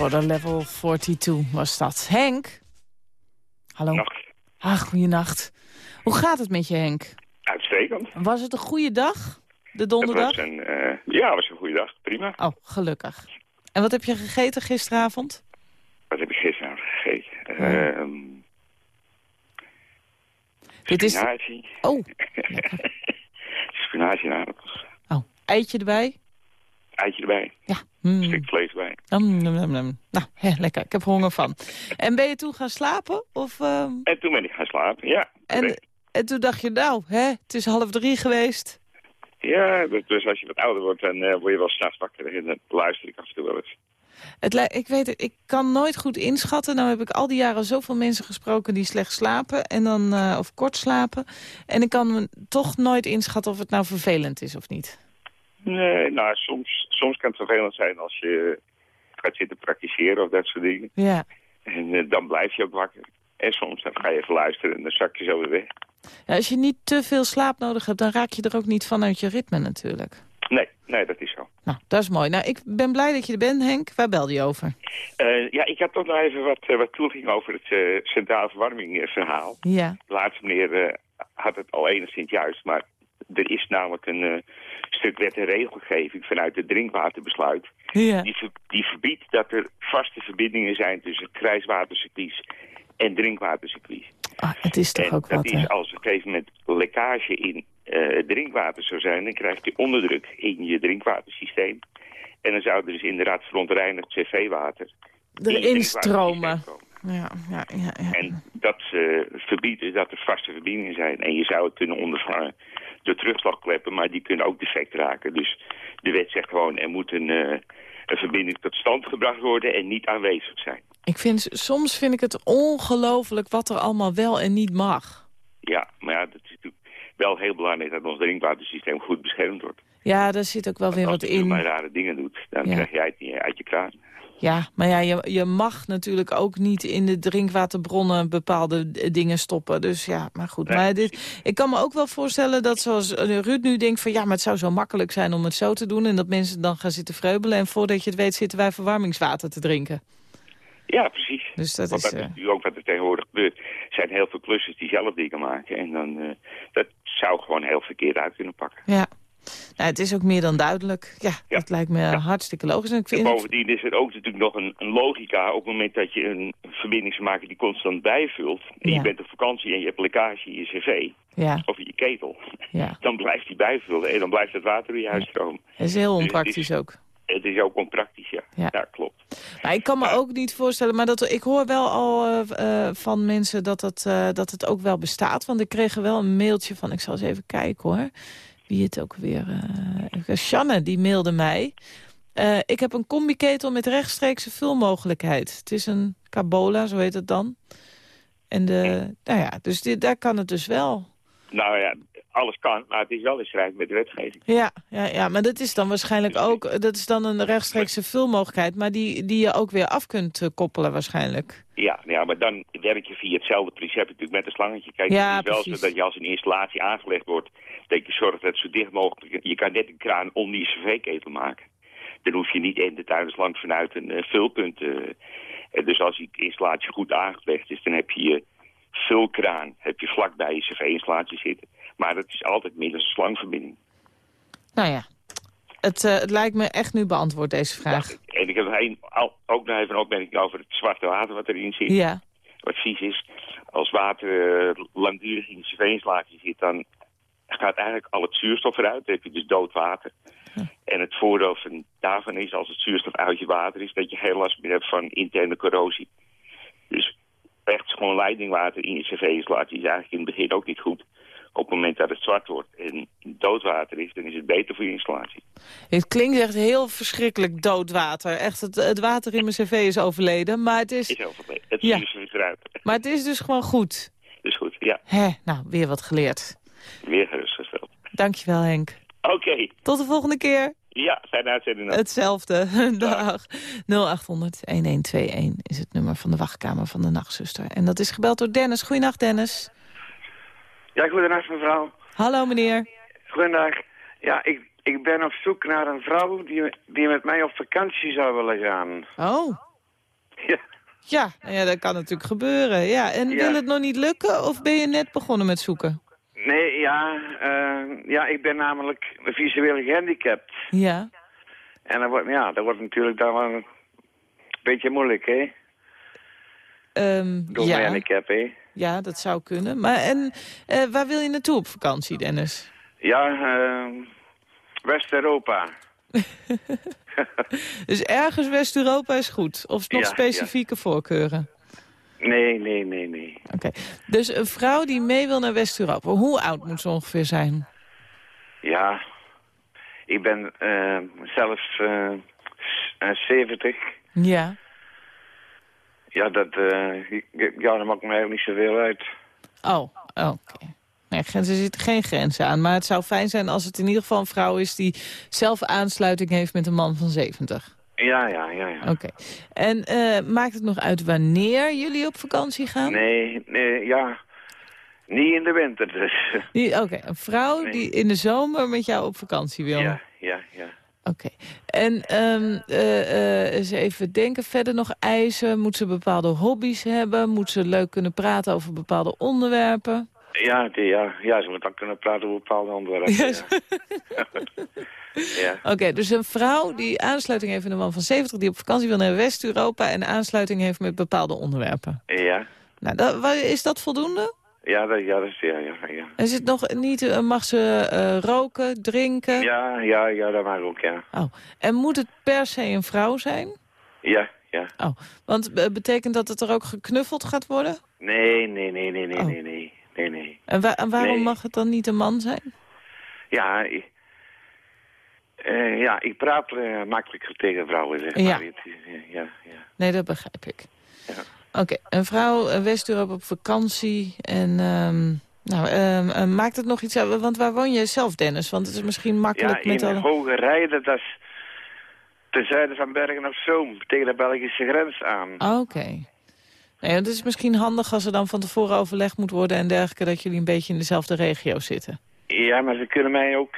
Hot water level 42 was dat. Henk? Hallo? Nacht. Ah, goeienacht. Hoe gaat het met je, Henk? Uitstekend. Was het een goede dag? De Het donderdag? was een, eh, ja, het was een goede dag. Prima. Oh, gelukkig. En wat heb je gegeten gisteravond? Wat heb ik gisteravond gegeten? Ehm Dit is... spinazie. Oh, spinazie en aardappels. oh, eitje erbij? Eitje erbij. Ja. Mm. Stuk vlees erbij. Nam, nam, nam. Nou, lekker. Ik heb honger van. En ben je toen gaan slapen? Of, ehm, En toen ben ik gaan slapen. Ja. en, en toen dacht je, nou, hè, het is half drie geweest. Ja, dus- als je wat ouder wordt, dan eh, word je wel s'nachts wakker. En dan luister ik af en toe wel eens. Het, ik weet het, ik kan nooit goed inschatten. Nou heb ik al die jaren zoveel mensen gesproken die slecht slapen. En dan, eh, of kort slapen. En ik kan me toch nooit inschatten of het nou vervelend is of niet. Nee, nou, soms, soms kan het vervelend zijn als je gaat zitten praktiseren of dat soort dingen. Ja. En eh, dan blijf je ook wakker. En soms dan ga je even luisteren en dan zak je zo weer weg. Ja, als je niet te veel slaap nodig hebt, dan raak je er ook niet van uit je ritme natuurlijk. Nee, nee, dat is zo. Nou, dat is mooi. Nou, ik ben blij dat je er bent, Henk. Waar belde je over? Eh, ja, ik had toch nog even wat, eh, wat toelichting over het eh, centrale verwarming verhaal. Ja. De laatste meneer had het al enigszins juist, maar er is namelijk een eh, stuk wet en regelgeving vanuit het drinkwaterbesluit. Ja. Die, ver- die verbiedt dat er vaste verbindingen zijn tussen krijswatercircuits en drinkwatercircuits. Ah, het is toch En ook dat wat, is als er op een gegeven moment lekkage in eh, drinkwater zou zijn, dan krijg je onderdruk in je drinkwatersysteem. En dan zou er dus inderdaad verontreinigd cv-water Erin stromen. ja, ja, ja. En dat eh verbiedt dus dat er vaste verbindingen zijn. En je zou het kunnen ondervangen door terugslagkleppen, maar die kunnen ook defect raken. Dus de wet zegt gewoon, er moet een, eh, een verbinding tot stand gebracht worden en niet aanwezig zijn. Ik vind, soms vind ik het ongelooflijk wat er allemaal wel en niet mag. Ja, maar ja, dat is natuurlijk wel heel belangrijk dat ons drinkwatersysteem goed beschermd wordt. Ja, daar zit ook wel weer Als wat je maar in. rare dingen doet, dan Ja. krijg jij het niet uit je kraan. Ja, maar ja, je, je mag natuurlijk ook niet in de drinkwaterbronnen bepaalde dingen stoppen. Dus ja, maar goed. Nee, maar dit, ik kan me ook wel voorstellen dat zoals eh, Ruud nu denkt van... ja, maar het zou zo makkelijk zijn om het zo te doen... en dat mensen dan gaan zitten vreubelen... en voordat je het weet zitten wij verwarmingswater te drinken. Ja, precies. Dus dat Want is... dat is eh, ook wat er tegenwoordig gebeurt. Er zijn heel veel klussers die zelf dingen maken. En dan, eh, dat zou gewoon heel verkeerd uit kunnen pakken. ja. Nou, het is ook meer dan duidelijk. Ja, Ja. dat lijkt me hartstikke logisch. En ik vind bovendien is er ook natuurlijk nog een, een logica. Op het moment dat je een verbinding zou maken die constant bijvult. En Ja. je bent op vakantie en je hebt lekkage in je cv. Of in je ketel. Dan blijft die bijvullen. En dan blijft het water in je huis stromen. Dat is heel Dus onpraktisch is- ook. Het is ook onpraktisch, ja. Ja. Ja, klopt. Maar ik kan me ook niet voorstellen, maar dat, ik hoor wel al eh, eh, van mensen dat het, eh, dat het ook wel bestaat. Want ik kreeg er wel een mailtje van, ik zal eens even kijken hoor. Wie het ook weer... eh Sjanne, die mailde mij. Eh, ik heb een combi-ketel met rechtstreekse vulmogelijkheid. Het is een Cabola, zo heet het dan. En de, nou ja, dus dit, daar kan het dus wel. Nou ja, alles kan. Maar het is wel in strijd met de wetgeving. Ja, ja, ja, maar dat is dan waarschijnlijk ook... dat is dan een rechtstreekse vulmogelijkheid... maar die, die je ook weer af kunt eh, koppelen waarschijnlijk. Ja, ja, maar dan werk je via hetzelfde principe natuurlijk met een slangetje. Kijk, Ja, het is wel precies. zo dat je als een installatie aangelegd wordt, dat je zorgt dat het zo dicht mogelijk... Je kan net een kraan om die cv-ketel maken. Dan hoef je niet in de tuin lang vanuit een eh, vulpunt. eh, dus als die installatie goed aangelegd is, dan heb je je vulkraan heb je vlakbij je cv-installatie zitten. Maar dat is altijd middels een slangverbinding. Nou ja, het, eh, het lijkt me echt nu beantwoord, deze vraag. En ik heb al- ook nog even een opmerking over het zwarte water wat erin zit. Ja, wat vies is. Als water eh, langdurig in de cv-installatie zit, dan gaat eigenlijk al het zuurstof eruit. Dan heb je dus dood water. En het voordeel van, daarvan is, als het zuurstof uit je water is, dat je geen last meer hebt van interne corrosie. Dus echt schoon leidingwater in je cv-installatie is eigenlijk in het begin ook niet goed. Op het moment dat het zwart wordt en doodwater is, dan is het beter voor je installatie. het klinkt echt heel verschrikkelijk dood water. Echt, het, het water in mijn cv is overleden, maar het Is is, beter. Het Ja. is eruit. maar het is dus gewoon goed. Dus goed, ja, Hè, nou, weer wat geleerd. weer gerustgesteld. Dankjewel, Henk. Oké, Tot de volgende keer. Ja, fijne uitzending. Hetzelfde. Dag. 0800-1121 is het nummer van de wachtkamer van de nachtzuster. En dat is gebeld door Dennis. Goeienacht, Dennis. Ja, goedendag mevrouw. Hallo, meneer. Goedendag. Ja, ik, ik ben op zoek naar een vrouw die, die met mij op vakantie zou willen gaan. Oh. Ja. Ja, nou ja, dat kan natuurlijk gebeuren. Ja, en Ja. wil het nog niet lukken of ben je net begonnen met zoeken? Nee, ja, eh, ja, ik ben namelijk visueel gehandicapt. Ja. En dat wordt, ja, dat wordt natuurlijk dan wel een beetje moeilijk, hè? Ehm, Door mijn ja. handicap, hè? ja, dat zou kunnen. Maar en eh, waar wil je naartoe op vakantie, Dennis? Ja, eh, West-Europa. Dus ergens West-Europa is goed? Of nog Ja, specifieke voorkeuren? Nee, nee, nee, nee. Oké. Dus een vrouw die mee wil naar West-Europa, hoe oud moet ze ongeveer zijn? Ja, ik ben eh, zelfs eh, s- eh, 70. Ja. Ja, dat, eh, ik- ja, dat maakt mij ook niet zoveel uit. Oh, oké. Nee, grenzen- er zitten geen grenzen aan. Maar het zou fijn zijn als het in ieder geval een vrouw is... die zelf aansluiting heeft met een man van 70. Ja, ja, ja, ja. Oké. En eh, maakt het nog uit wanneer jullie op vakantie gaan? Nee, nee, ja. Niet in de winter, dus. Oké, een vrouw die in de zomer met jou op vakantie wil. Ja, ja, ja. Oké. En eh, eens even denken, verder nog eisen? Moet ze bepaalde hobby's hebben? Moet ze leuk kunnen praten over bepaalde onderwerpen? Ja, ja, ja, ze moeten dan kunnen praten over bepaalde onderwerpen. Ja. Oké, dus een vrouw die aansluiting heeft met een man van 70... die op vakantie wil naar West-Europa en aansluiting heeft met bepaalde onderwerpen. Ja. Nou, dat, is dat voldoende? Ja, dat, ja, dat is, ja, ja, ja. En het nog niet, eh, mag ze eh, roken, drinken? Ja, ja, ja, dat mag ook, ja. Oh. En moet het per se een vrouw zijn? Ja, ja. Oh, want eh, betekent dat het er ook geknuffeld gaat worden? Nee, nee, nee, nee, nee, nee, oh. nee. En, wa- en waarom Nee. mag het dan niet een man zijn? Ja, ik, eh, ja, ik praat eh, makkelijker tegen vrouwen, zeg Ja. maar. Is, eh, ja, ja. Nee, dat begrijp ik. Oké, een vrouw West-Europa op vakantie en... ehm, nou, ehm, eh, maakt het nog iets uit? Want waar woon je zelf, Dennis? Want het is misschien Ja, makkelijk in met alle... Hoge Rijden, dat is ten zuiden van Bergen op Zoom, tegen de Belgische grens aan. Oké. Nee, het is misschien handig als er dan van tevoren overlegd moet worden en dergelijke... dat jullie een beetje in dezelfde regio zitten. Ja, maar ze kunnen mij ook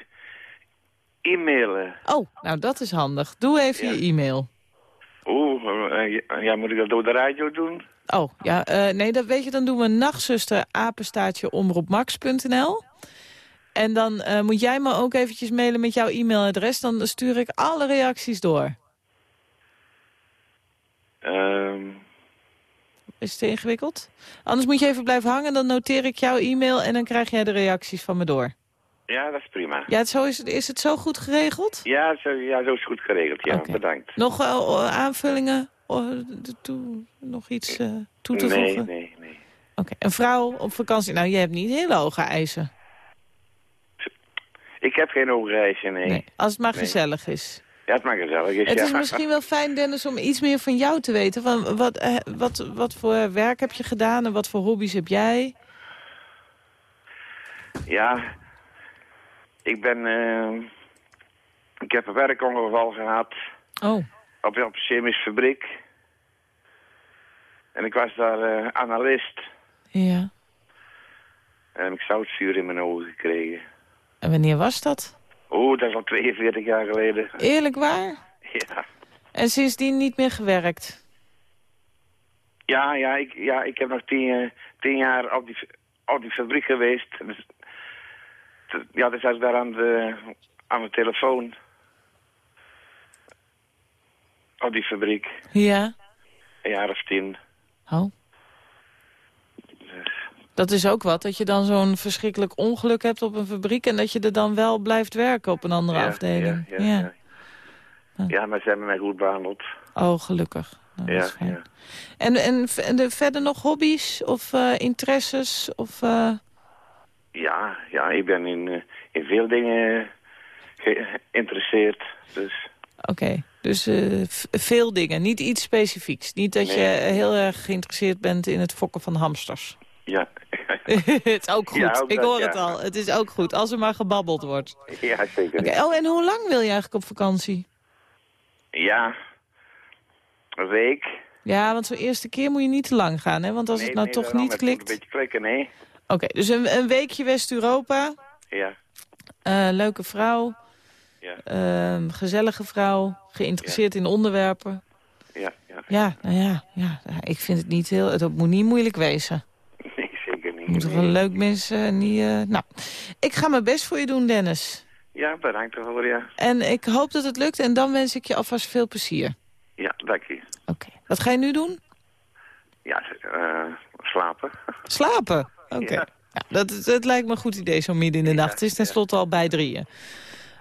e-mailen. Oh, nou dat is handig. Doe even je e-mail. Oeh, eh, ja, moet ik dat door de radio doen? Oh, ja, eh, nee, dat weet je, dan doen we nachtzuster apenstaartje omroepmax.nl. En dan eh, moet jij me ook eventjes mailen met jouw e-mailadres. Dan stuur ik alle reacties door. Ehm, Is het ingewikkeld? Anders moet je even blijven hangen, dan noteer ik jouw e-mail... en dan krijg jij de reacties van me door. ja, dat is prima. Ja, het zo is, het, is het zo goed geregeld? Ja, zo, ja, zo is goed geregeld. Ja, bedankt. Nog eh, aanvullingen? Oh, toe- nog iets eh, toe te nee, voegen? nee, nee. Oké, een vrouw op vakantie. Nou, je hebt niet hele hoge eisen. Ik heb geen hoge reisje, nee. Als het maar Nee. gezellig is. Het mag gezellig is, Het ja. is misschien wel fijn, Dennis, om iets meer van jou te weten. Van wat, eh, wat, wat voor werk heb je gedaan en wat voor hobby's heb jij? Ja, ik ben... eh, ik heb een werkongeval gehad Oh, op, op een chemische fabriek. En ik was daar eh, analist. ja. En ik zoutzuur in mijn ogen gekregen. En wanneer was dat? Oeh, dat is al 42 jaar geleden. Eerlijk waar? Ja, En sindsdien niet meer gewerkt? ja, ja, ik, ja ik heb nog tien, eh, tien jaar op die, op die fabriek geweest. Dus, ja, dus zat ik daar aan de, aan mijn telefoon. Op die fabriek. Ja. Een jaar of tien. Oh. Dat is ook wat, dat je dan zo'n verschrikkelijk ongeluk hebt op een fabriek... en dat je er dan wel blijft werken op een andere Ja, afdeling. ja, ja, Ja, maar ze hebben mij goed behandeld. Oh, gelukkig. Nou, ja. En, en, en de, verder nog hobby's of eh, interesses? Of, eh, Ja, ja, ik ben in, eh, in veel dingen geïnteresseerd. Dus Oké, dus veel dingen, niet iets specifieks. Niet dat je heel erg geïnteresseerd bent in het fokken van hamsters. Ja, het is ook goed, Ja, ik hoor het al. Het is ook goed, als er maar gebabbeld wordt. ja zeker. Oké, Oh, en hoe lang wil je eigenlijk op vakantie? Ja, een week. Ja, want zo'n eerste keer moet je niet te lang gaan, hè? Want als Nee, het nou nee, toch niet klikt... een beetje klikken, nee. Oké, dus een, een weekje West-Europa, Ja, eh, leuke vrouw, ja, ehm, gezellige vrouw, geïnteresseerd in onderwerpen. ja, ja. Ja, nou ja, ja, ik vind het niet heel... Het moet niet moeilijk wezen. Nee, zeker niet. Je moet toch wel leuk mensen... Niet, eh, Nou, ik ga mijn best voor je doen, Dennis. Ja, bedankt ervoor, ja. En ik hoop dat het lukt en dan wens ik je alvast veel plezier. Ja, dank je. Wat ga je nu doen? Ja, eh, slapen. Slapen? Oké. Ja. Ja, dat, dat lijkt me een goed idee zo midden in de nacht. Het is tenslotte al bij drieën.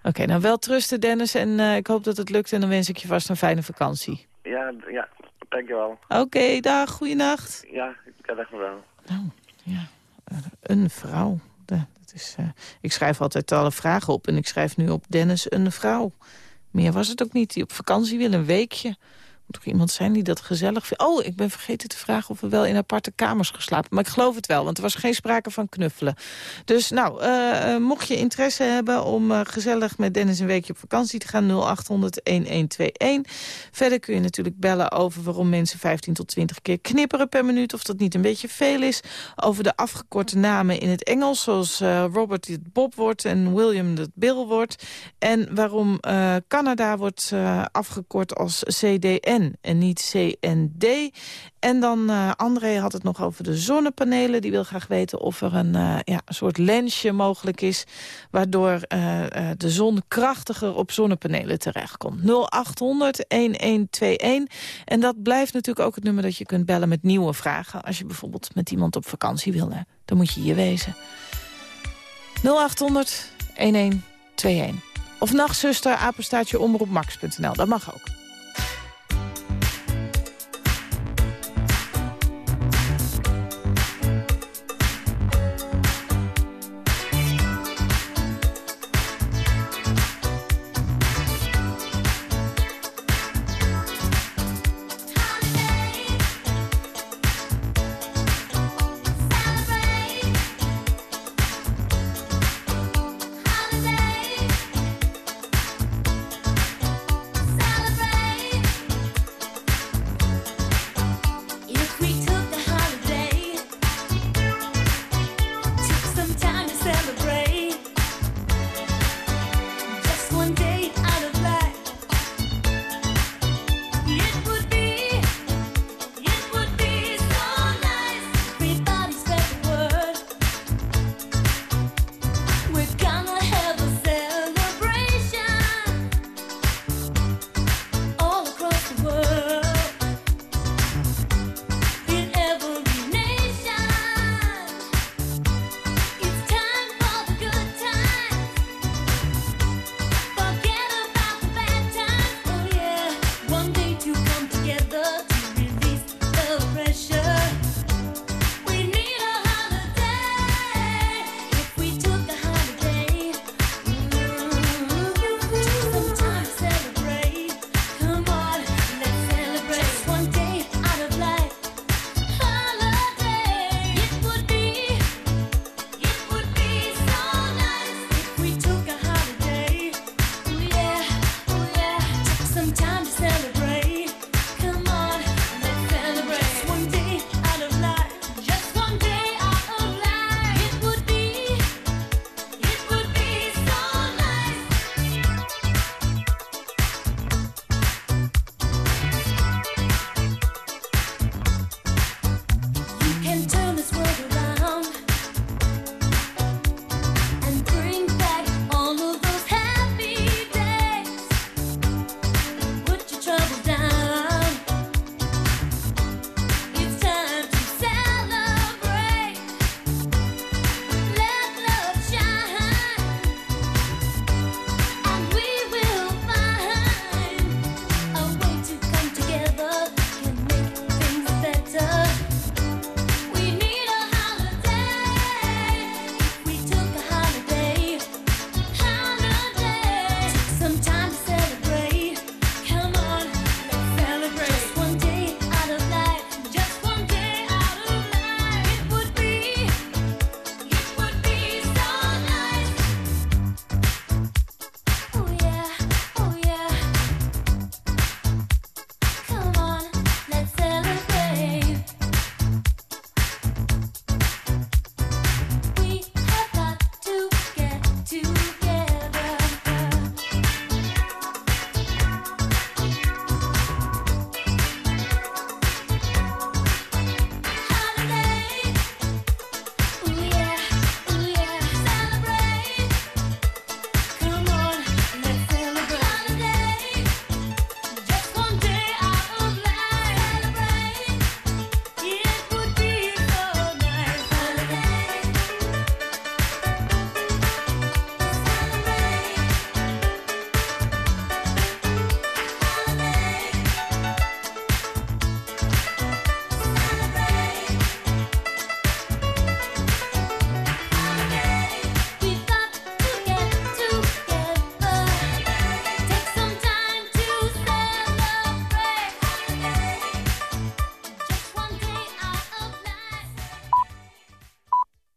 Oké, nou wel trusten Dennis en eh, ik hoop dat het lukt en dan wens ik je vast een fijne vakantie. Ja, ja, dankjewel. Oké, dag, goeienacht. Ja, ik kan echt wel. Een vrouw. Da- Dat is, eh, ik schrijf altijd alle vragen op en ik schrijf nu op Dennis een vrouw. Meer was het ook niet. Die op vakantie wil, een weekje. Moet er iemand zijn die dat gezellig vindt? Oh, ik ben vergeten te vragen of we wel in aparte kamers geslapen. Maar ik geloof het wel, want er was geen sprake van knuffelen. Dus nou, uh, mocht je interesse hebben om uh, gezellig met Dennis een weekje op vakantie te gaan... 0800-1121. Verder kun je natuurlijk bellen over waarom mensen 15 tot 20 keer knipperen per minuut. Of dat niet een beetje veel is. Over de afgekorte namen in het Engels, zoals Robert het Bob wordt en William het Bill wordt. En waarom Canada wordt afgekort als CDN en niet CND. En dan uh, André had het nog over de zonnepanelen. Die wil graag weten of er een, uh, ja, soort lensje mogelijk is... waardoor uh, de zon krachtiger op zonnepanelen terechtkomt. 0800-1121. En dat blijft natuurlijk ook het nummer dat je kunt bellen met nieuwe vragen. Als je bijvoorbeeld met iemand op vakantie wil, dan moet je hier wezen. 0800-1121. Of nachtzuster, apenstaatje omroepmax.nl. Dat mag ook.